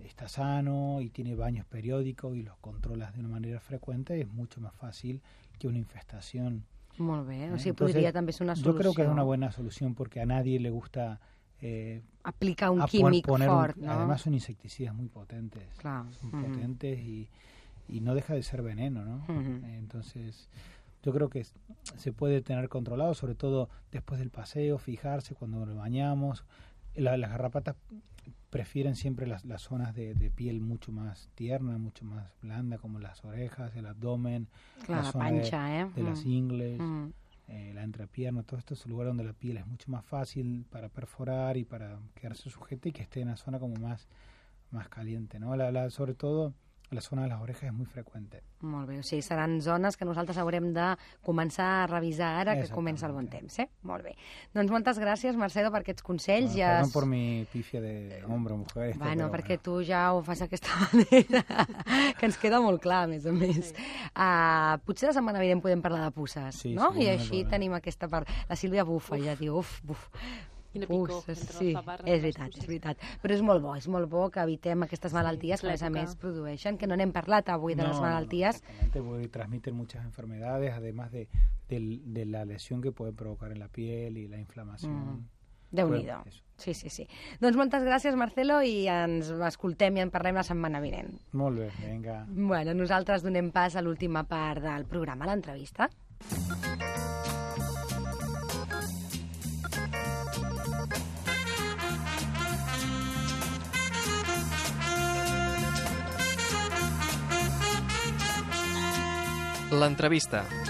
está sano y tiene baños periódicos y los controlas de una manera frecuente, es mucho más fácil que una infestación. Bé, o Eh, sigui, entonces, podria també ser una Yo solució. creo que es una buena solución porque a nadie le gusta eh, Aplicar un a pon- químic poner un- fort, no? Además, son insecticidas muy potentes. Clar. Son mhm. potentes y, y no deja de ser veneno, ¿no? Entonces, yo creo que se puede tener controlado, sobre todo después del paseo, fijarse cuando lo bañamos. La- las garrapatas prefieren siempre las, las zonas de, de piel mucho más tierna, mucho más blanda, como las orejas, el abdomen, la zona panxa, eh? de las Mm. ingles, Mm. Eh, la entrepierna, todo esto es un lugar donde la piel es mucho más fácil para perforar y para quedarse sujeta y que esté en la zona como más, más caliente, ¿no? La, la- sobre todo la zona de las orejas es muy frecuente. Molt bé, o sigui, seran zones que nosaltres haurem de començar a revisar ara que comença el bon temps, eh? Molt bé. Doncs moltes gràcies, Marcelo, per aquests consells. Bueno, ja perdón es- por mi pifia de hombre o mujer. Bueno, pero perquè tu ja ho fas d'aquesta manera, que ens queda molt clar, a més a més. Uh, potser la setmana vinent podem parlar de pusses, Sí, no? sí, I així problema. tenim aquesta part. La Sílvia bufa, ja diu, uf, buf. Quina picor entre sí, i és veritat, és veritat. Però és molt bo, és molt bo que evitem aquestes malalties que, a més a més, produeixen, que no n'hem parlat avui de No, les no, no, malalties. exactamente, porque transmiten muchas enfermedades, además de, del- de la lesión que pueden provocar en la piel y la inflamación. Mm. Déu-n'hi-do. Bueno, eso. Sí, sí, sí. Doncs moltes gràcies, Marcelo, i ens escoltem i en parlem la setmana vinent. Molt bé, venga. Bueno, nosaltres donem pas a l'última part del programa, l'entrevista. L'entrevista.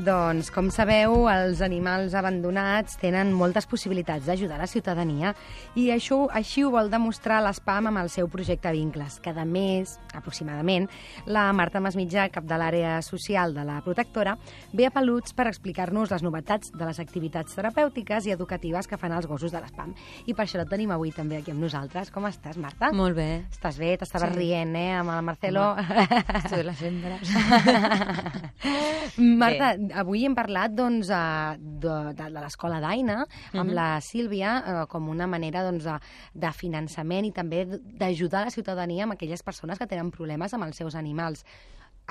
Doncs, com sabeu, els animals abandonats tenen moltes possibilitats d'ajudar la ciutadania i això, així ho vol demostrar l'ESPAM amb el seu projecte Vincles. Cada mes, aproximadament, la Marta Masmitjà, cap de l'àrea social de la protectora, ve a Peluts per explicar-nos les novetats de les activitats terapèutiques i educatives que fan els gossos de l'ESPAM. I per això la tenim avui també aquí amb nosaltres. Com estàs, Marta? Molt bé. Estàs bé? T'estaves Sí. rient, eh, amb el Marcelo? Esto de les hembres. Marta, avui hem parlat doncs, eh, de, de, de l'escola d'Aina amb Mhm. la Sílvia eh, com una manera doncs, de, de finançament i també d'ajudar la ciutadania amb aquelles persones que tenen problemes amb els seus animals.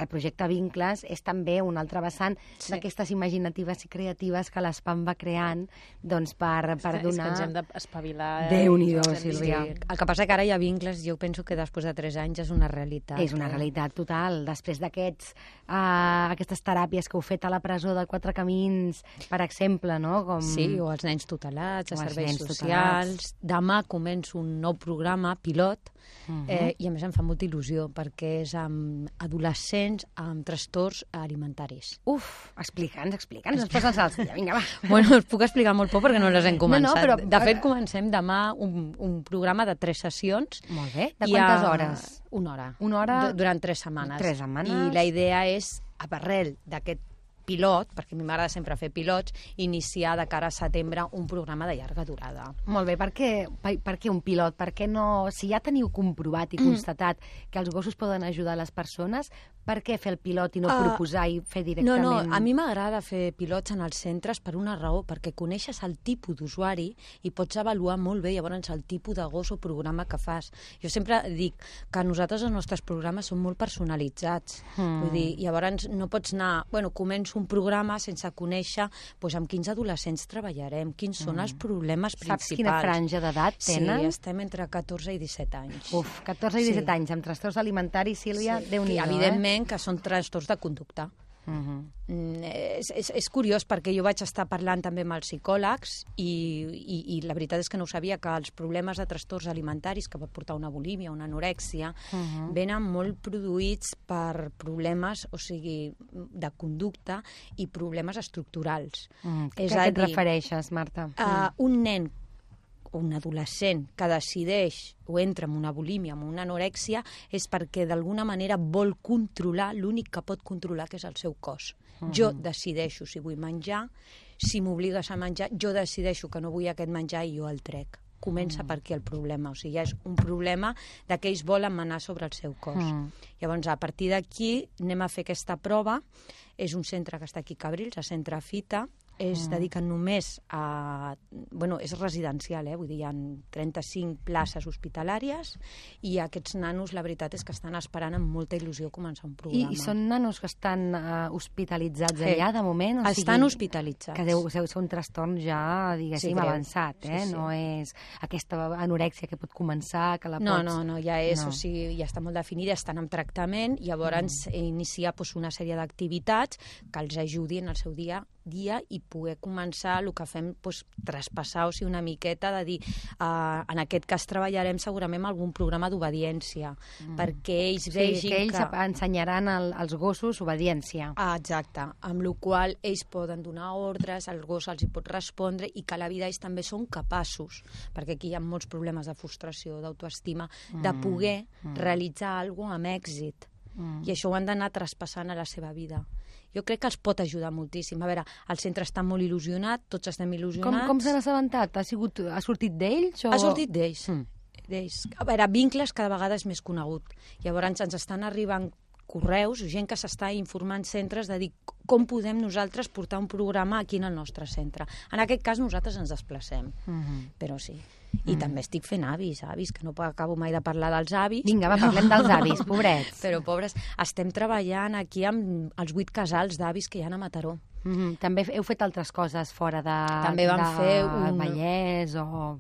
El projecte Vincles és també un altre vessant Sí. d'aquestes imaginatives i creatives que l'ESPAM va creant doncs, per, per És que donar... ens hem d'espavilar. eh? Déu-n'hi-do, Sílvia. Sí, el que passa que ara hi ha vincles, jo penso que després de 3 anys és una realitat. És una eh? realitat total. Després d'aquests uh, aquestes teràpies que heu fet a la presó de Quatre Camins, per exemple, no? Com... Sí, o els nens tutelats, els serveis nens socials. Demà començo un nou programa, pilot, Mhm. eh, i a més em fa molta il·lusió perquè és amb adolescents amb trastorns alimentaris. Uf, explica'ns, explica'ns, ens posa'ns al dia. Vinga, va. Bueno, us puc explicar molt poc perquè no les hem No, no, començat. però- De fet, comencem demà un, un programa de tres sessions. Molt bé. De quantes ha hores? Una hora. Una hora- Du- Durant tres setmanes. Tres setmanes. I la idea és, a arrel d'aquest pilot, perquè a mi m'agrada sempre fer pilots, iniciar de cara a setembre un programa de llarga durada. Molt bé, per què, per, per què un pilot? Per què no... Si ja teniu comprovat i Mm. constatat que els gossos poden ajudar les persones, per què fer el pilot i no Ah, proposar i fer No, directament... no, a mi m'agrada fer pilots en els centres per una raó, perquè coneixes el tipus d'usuari i pots avaluar molt bé llavors el tipus de gos o programa que fas. Jo sempre dic que nosaltres els nostres programes són molt personalitzats. Mm. Vull dir, llavors no pots anar... Bueno, començo un programa sense conèixer doncs, amb quins adolescents treballarem, quins són els problemes Saps principals. quina franja d'edat tenen? Sí, estem entre 14 i 17 anys. Uf, 14 i Sí. 17 anys, amb trastorns alimentaris, Sílvia, Sí. Déu-n'hi-do, I, evidentment que són trastorns de conducta. Eh? Uh -huh. Mm, és, és, és curiós perquè jo vaig estar parlant també amb els psicòlegs i, i, i la veritat és que no sabia, que els problemes de trastorns alimentaris que pot portar una bulímia, una anorèxia, uh -huh. venen molt produïts per problemes, o sigui, de conducta i problemes estructurals. Mm. És a a què et dir, refereixes, Marta? Uh, un nen un adolescent que decideix o entra en una bulímia, en una anorèxia, és perquè d'alguna manera vol controlar l'únic que pot controlar, que és el seu cos. Uh -huh. Jo decideixo si vull menjar, si m'obligues a menjar, jo decideixo que no vull aquest menjar i jo el trec. Comença -huh. per aquí el problema, o sigui, ja és un problema de que ells volen manar sobre el seu cos. -huh. Llavors, a partir d'aquí, anem a fer aquesta prova. És un centre que està aquí a Cabrils, a Centre Fita, es dediquen només a... Bueno, és residencial, eh? Vull dir, hi ha 35 places hospitalàries i aquests nanos, la veritat és que estan esperant amb molta il·lusió començar un I, programa. I són nanos que estan uh, hospitalitzats Sí. allà, de moment? O Estan sigui, hospitalitzats. Que deu, deu ser un trastorn ja, diguéssim, Sí, avançat, eh? Sí, sí. No és aquesta anorèxia que pot començar, que la No, pots... no, no, ja és, No. o sigui, ja està molt definida, estan en tractament, i llavors mm. iniciar doncs, una sèrie d'activitats que els ajudin al seu dia dia i poder començar el que fem, doncs, traspassar o sigui, una miqueta de dir, uh, en aquest cas treballarem segurament algun programa d'obediència, mm. perquè ells Sí, vegin que ells ensenyaran al, als gossos obediència. Ah, exacte, amb la qual ells poden donar ordres, el gos els hi pot respondre i que a la vida ells també són capaços, perquè aquí hi ha molts problemes de frustració, d'autoestima, mm. de poder mm. realitzar alguna cosa amb èxit. Mm. I això ho han d'anar traspassant a la seva vida. Jo crec que els pot ajudar moltíssim. A veure, el centre està molt il·lusionat, tots estem Com, il·lusionats. com s'han assabentat? Ha, sigut, ha sortit d'ells? O... Ha sortit d'ells. Mm. Mm. d'ells. A veure, vincles cada vegada és més conegut. Llavors ens estan arribant correus, gent que s'està informant centres de dir com podem nosaltres portar un programa aquí en el nostre centre. En aquest cas nosaltres ens desplacem, Mm -hmm. però sí. I mm. també estic fent avis, avis, que no acabo mai de parlar dels avis. Vinga, va, parlem dels avis, pobrets. Però, pobres, estem treballant aquí amb els vuit casals d'avis que hi ha a Mataró. Mm -hmm. També heu fet altres coses fora de... També vam de fer un- Vallès o...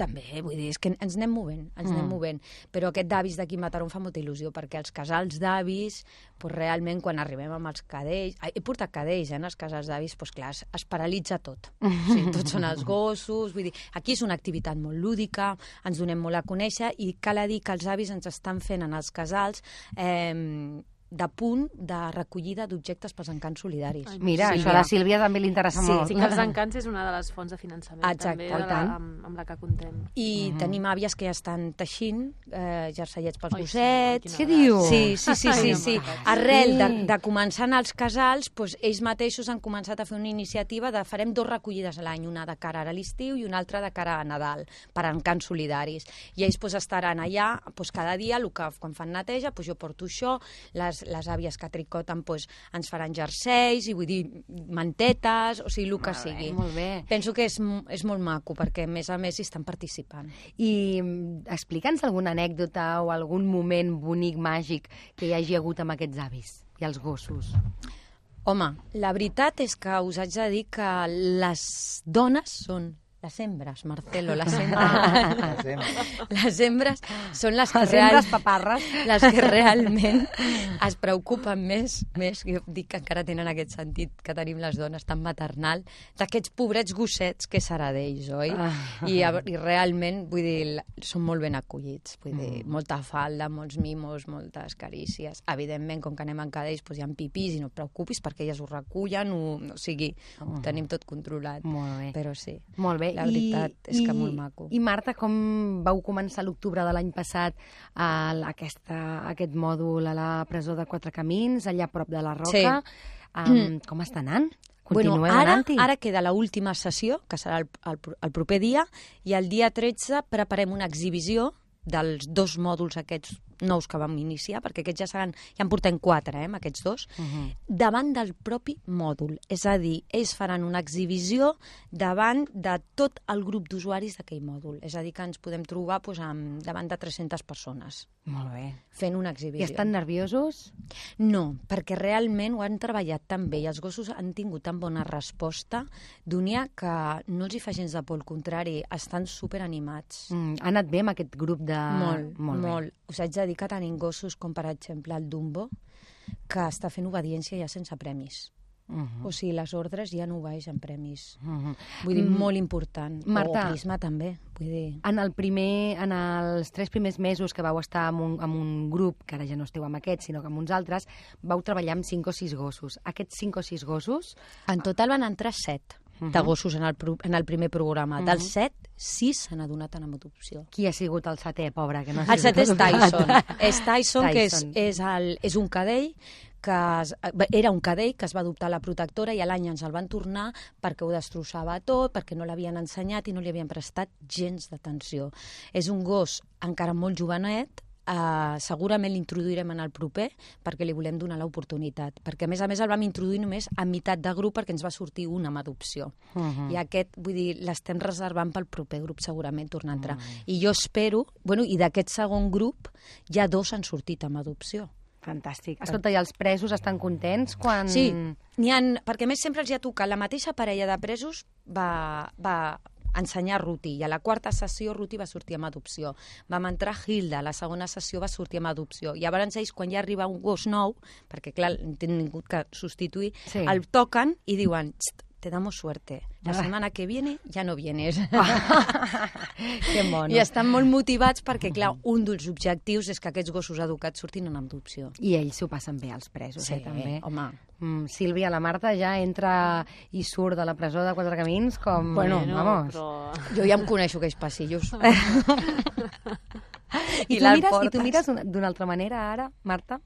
També, vull dir, és que ens anem movent, ens mm. anem movent. Però aquest d'avis d'aquí a Mataró em fa molta il·lusió, perquè els casals d'avis, pues, realment, quan arribem amb els cadells... He portat cadells, eh, en els casals d'avis, doncs clar, es, es paralitza tot. O sigui, tots són els gossos, vull dir, aquí és una activitat molt lúdica, ens donem molt a conèixer, i cal a dir que els avis ens estan fent en els casals eh, de punt de recollida d'objectes pels encants solidaris. Ai, Mira, Sí, això a la Sílvia també li interessa Sí, molt. Sí que els encants és una de les fonts de finançament Exacte, també la, amb, amb la que comptem. I uh -huh. tenim àvies que ja estan teixint eh, jerseiets pels Ai, sí, gossets. Què diu? Sí, sí, sí, sí, sí. Arrel de, de començar en els casals, doncs, ells mateixos han començat a fer una iniciativa de farem dos recollides a l'any, una de cara ara a l'estiu i una altra de cara a Nadal, per a encants solidaris. I ells doncs, estaran allà doncs, cada dia, el que, quan fan neteja, doncs, jo porto això, les les, les àvies que tricoten pues, ens faran jerseis, i vull dir, mantetes, o sigui, el que Molt bé, sigui. molt bé. Penso que és, és molt maco, perquè a més a més hi estan participant. I mm, explica'ns alguna anècdota o algun moment bonic, màgic, que hi hagi hagut amb aquests avis i els gossos. Home, la veritat és que us haig de dir que les dones són les hembres, Marcelo, les hembres. les hembres són les que, Les hembres real- paparres. les que realment es preocupen més, més, jo dic que encara tenen aquest sentit que tenim les dones tan maternal, d'aquests pobrets gossets que serà d'ells, oi? Ah. I, I realment, vull dir, són molt ben acollits, vull dir, molta falda, molts mimos, moltes carícies. Evidentment, com que anem en cadells, doncs hi ha pipís i no et preocupis perquè elles ho recullen, ho, o sigui, ho tenim tot controlat. Molt bé. Però sí, Molt bé. La veritat és que molt maco. I Marta, com vau començar l'octubre de l'any passat a aquesta, aquest mòdul a la presó de Quatre Camins, allà prop de la Roca? Sí. Um, com està anant? Continueu bueno, ara, ara queda la última sessió, que serà el, el, el proper dia, i el dia 13 preparem una exhibició dels dos mòduls aquests nous que vam iniciar, perquè aquests ja seran, ja en portem quatre, eh, amb aquests dos, Uh -huh. davant del propi mòdul. És a dir, ells faran una exhibició davant de tot el grup d'usuaris d'aquell mòdul. És a dir, que ens podem trobar doncs, amb, davant de 300 persones Molt bé. fent una I exhibició. estan nerviosos? No, perquè realment ho han treballat tan bé i els gossos han tingut tan bona resposta d'unia que no els hi fa gens de por, al contrari, estan superanimats. Mm, ha anat bé amb aquest grup de... molt, molt. molt. Us haig de dir que tenim gossos com, per exemple, el Dumbo, que està fent obediència ja sense premis. Uh -huh. O sigui, les ordres ja no obeeixen premis. Uh -huh. Vull dir, Mm, molt important. Marta. O Prisma també, vull dir... En, el primer, en els tres primers mesos que vau estar amb un, amb un grup, que ara ja no esteu amb aquest, sinó que amb uns altres, vau treballar amb cinc o sis gossos. Aquests cinc o sis gossos... En total van entrar set de Mhm. gossos en el, pro- en el primer programa. Mhm. Dels set, sis s'han adonat en adopció. Qui ha sigut el setè, pobre? Que no El setè és Tyson. és Tyson, que és, Tyson. és, el, és un cadell que es, era un cadell que es va adoptar a la protectora i a l'any ens el van tornar perquè ho destrossava tot, perquè no l'havien ensenyat i no li havien prestat gens d'atenció. És un gos encara molt jovenet, Uh, segurament l'introduirem en el proper perquè li volem donar l'oportunitat. Perquè, a més a més, el vam introduir només a meitat de grup perquè ens va sortir una amb adopció. Uh -huh. I aquest, vull dir, l'estem reservant pel proper grup, segurament, tornar a entrar. Mm. I jo espero, bueno, i d'aquest segon grup, ja dos han sortit amb adopció. Fantàstic. Escolta, i els presos estan contents quan... Sí, n'hi han, perquè a més sempre els hi ha tocat la mateixa parella de presos va, va ensenyar Ruti i a la quarta sessió Ruti va sortir amb adopció. Vam entrar Hilda, a la segona sessió va sortir amb adopció. I llavors ells, quan ja arriba un gos nou, perquè clar, han tingut que substituir, Sí. el toquen i diuen "Xt, te damos suerte. La Ah. setmana que viene ja no vienes. que mono. I estan molt motivats perquè, clar, un dels objectius és que aquests gossos educats surtin en adopció. I ells s'ho passen bé, els presos, Sí, eh, també. home. Mm, Sílvia, la Marta ja entra i surt de la presó de Quatre Camins com... Bueno, vamos. però... Jo ja em coneixo aquells passillos. I, I tu mires, i tu portes. mires d'una altra manera ara, Marta?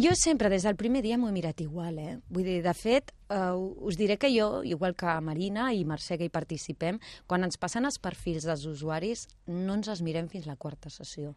Jo sempre, des del primer dia, m'ho he mirat igual, eh? Vull dir, de fet, eh, us diré que jo, igual que Marina i Mercè, que hi participem, quan ens passen els perfils dels usuaris, no ens els mirem fins la quarta sessió.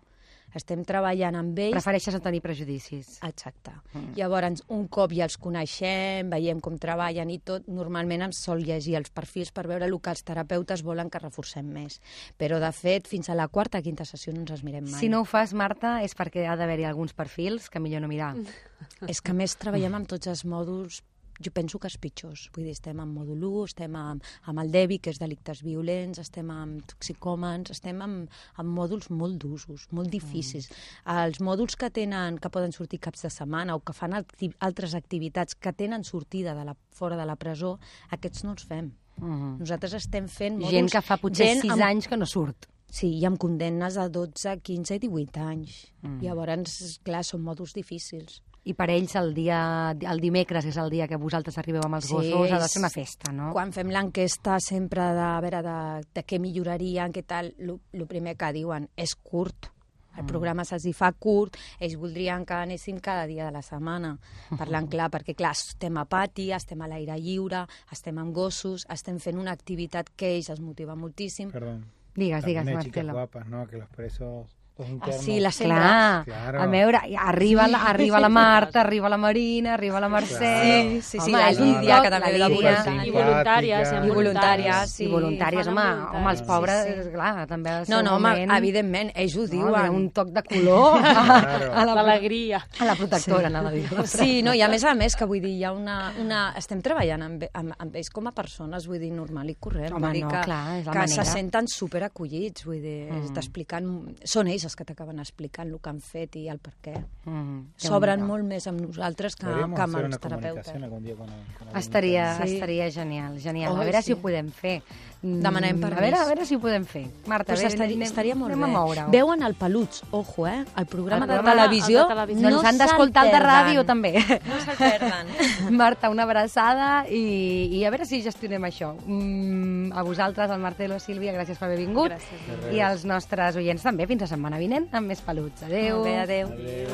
Estem treballant amb ells... Prefereixes no tenir prejudicis. Exacte. Mm. Llavors, un cop ja els coneixem, veiem com treballen i tot, normalment em sol llegir els perfils per veure el que els terapeutes volen que reforcem més. Però, de fet, fins a la quarta, quinta sessió no ens els mirem mai. Si no ho fas, Marta, és perquè ha d'haver-hi alguns perfils que millor no mirar. És que més treballem amb tots els mòduls jo penso que els pitjors. Vull dir, estem amb mòdul 1, estem amb, amb el DEBI, que és delictes violents, estem amb toxicòmens, estem amb, amb mòduls molt d'usos, molt difícils. Mm. Els mòduls que tenen, que poden sortir caps de setmana o que fan acti altres activitats que tenen sortida de la, fora de la presó, aquests no els fem. Uh -huh. Nosaltres estem fent mòduls... Gent que fa potser gent 6 amb- anys que no surt. Sí, i amb condemnes de 12, 15 i 18 anys. Mm. Mm. Llavors, clar, són mòduls difícils. I per ells el dia el dimecres és el dia que vosaltres arribeu amb els Sí, gossos, ha de ser una festa, no? Quan fem l'enquesta sempre de, a veure, de, de què millorarien, què tal, el primer que diuen és curt. El Mm. programa se'ls fa curt, ells voldrien que anéssim cada dia de la setmana, parlant clar, perquè clar, estem a pati, estem a l'aire lliure, estem amb gossos, estem fent una activitat que ells es motiva moltíssim. Perdón. Digues, digues, chicas Marcelo. guapas, ¿no? Que los presos Ah, sí, la sembra. Clar, Claro. a veure, arriba, la, arriba la Marta, arriba la Marina, arriba la Mercè... Sí, sí, sí, Home, la és un Lídia, que també la ve de Lídia. I voluntàries, i, I voluntàries, sí. I voluntàries, home, voluntàries. home, els pobres, Sí, sí. clar, també No, un no, home, moment... evidentment, ells ho no, diuen. un toc de color Claro. a, la, L'alegria. a la protectora, anava a dir. Sí, no, i a més a més, que vull dir, hi ha una... una estem treballant amb, amb, amb ells com a persones, vull dir, normal i corrent. Home, no, que, clar, és la que manera. se senten superacollits, vull dir, Mm. mm. t'explicant... Són ells els que t'acaben explicant el que han fet i el per què. Mm, S'obren Déu-n'hi-do. molt més amb nosaltres que, que amb els terapeutes. con, con algún Estaria. Sí. estaria genial, genial. Oh, a veure sí. si ho podem fer. Mm, Demanem A veure, a veure si ho podem fer. Marta, Pues estaria, anem- estaria molt anem bé. a moure-ho. Veuen el Peluts, ojo, eh? El programa, El de programa- televisió, el de televisió. No s'han d'escoltar el de ràdio, també. No se'l perden. Marta, una abraçada i, i a veure si gestionem això. Mm, a vosaltres, al Marcelo, Sílvia, gràcies per haver vingut. Gràcies. I als nostres oients també. Fins la setmana vinent amb més peluts. Adéu. Molt bé, adéu. Adeu.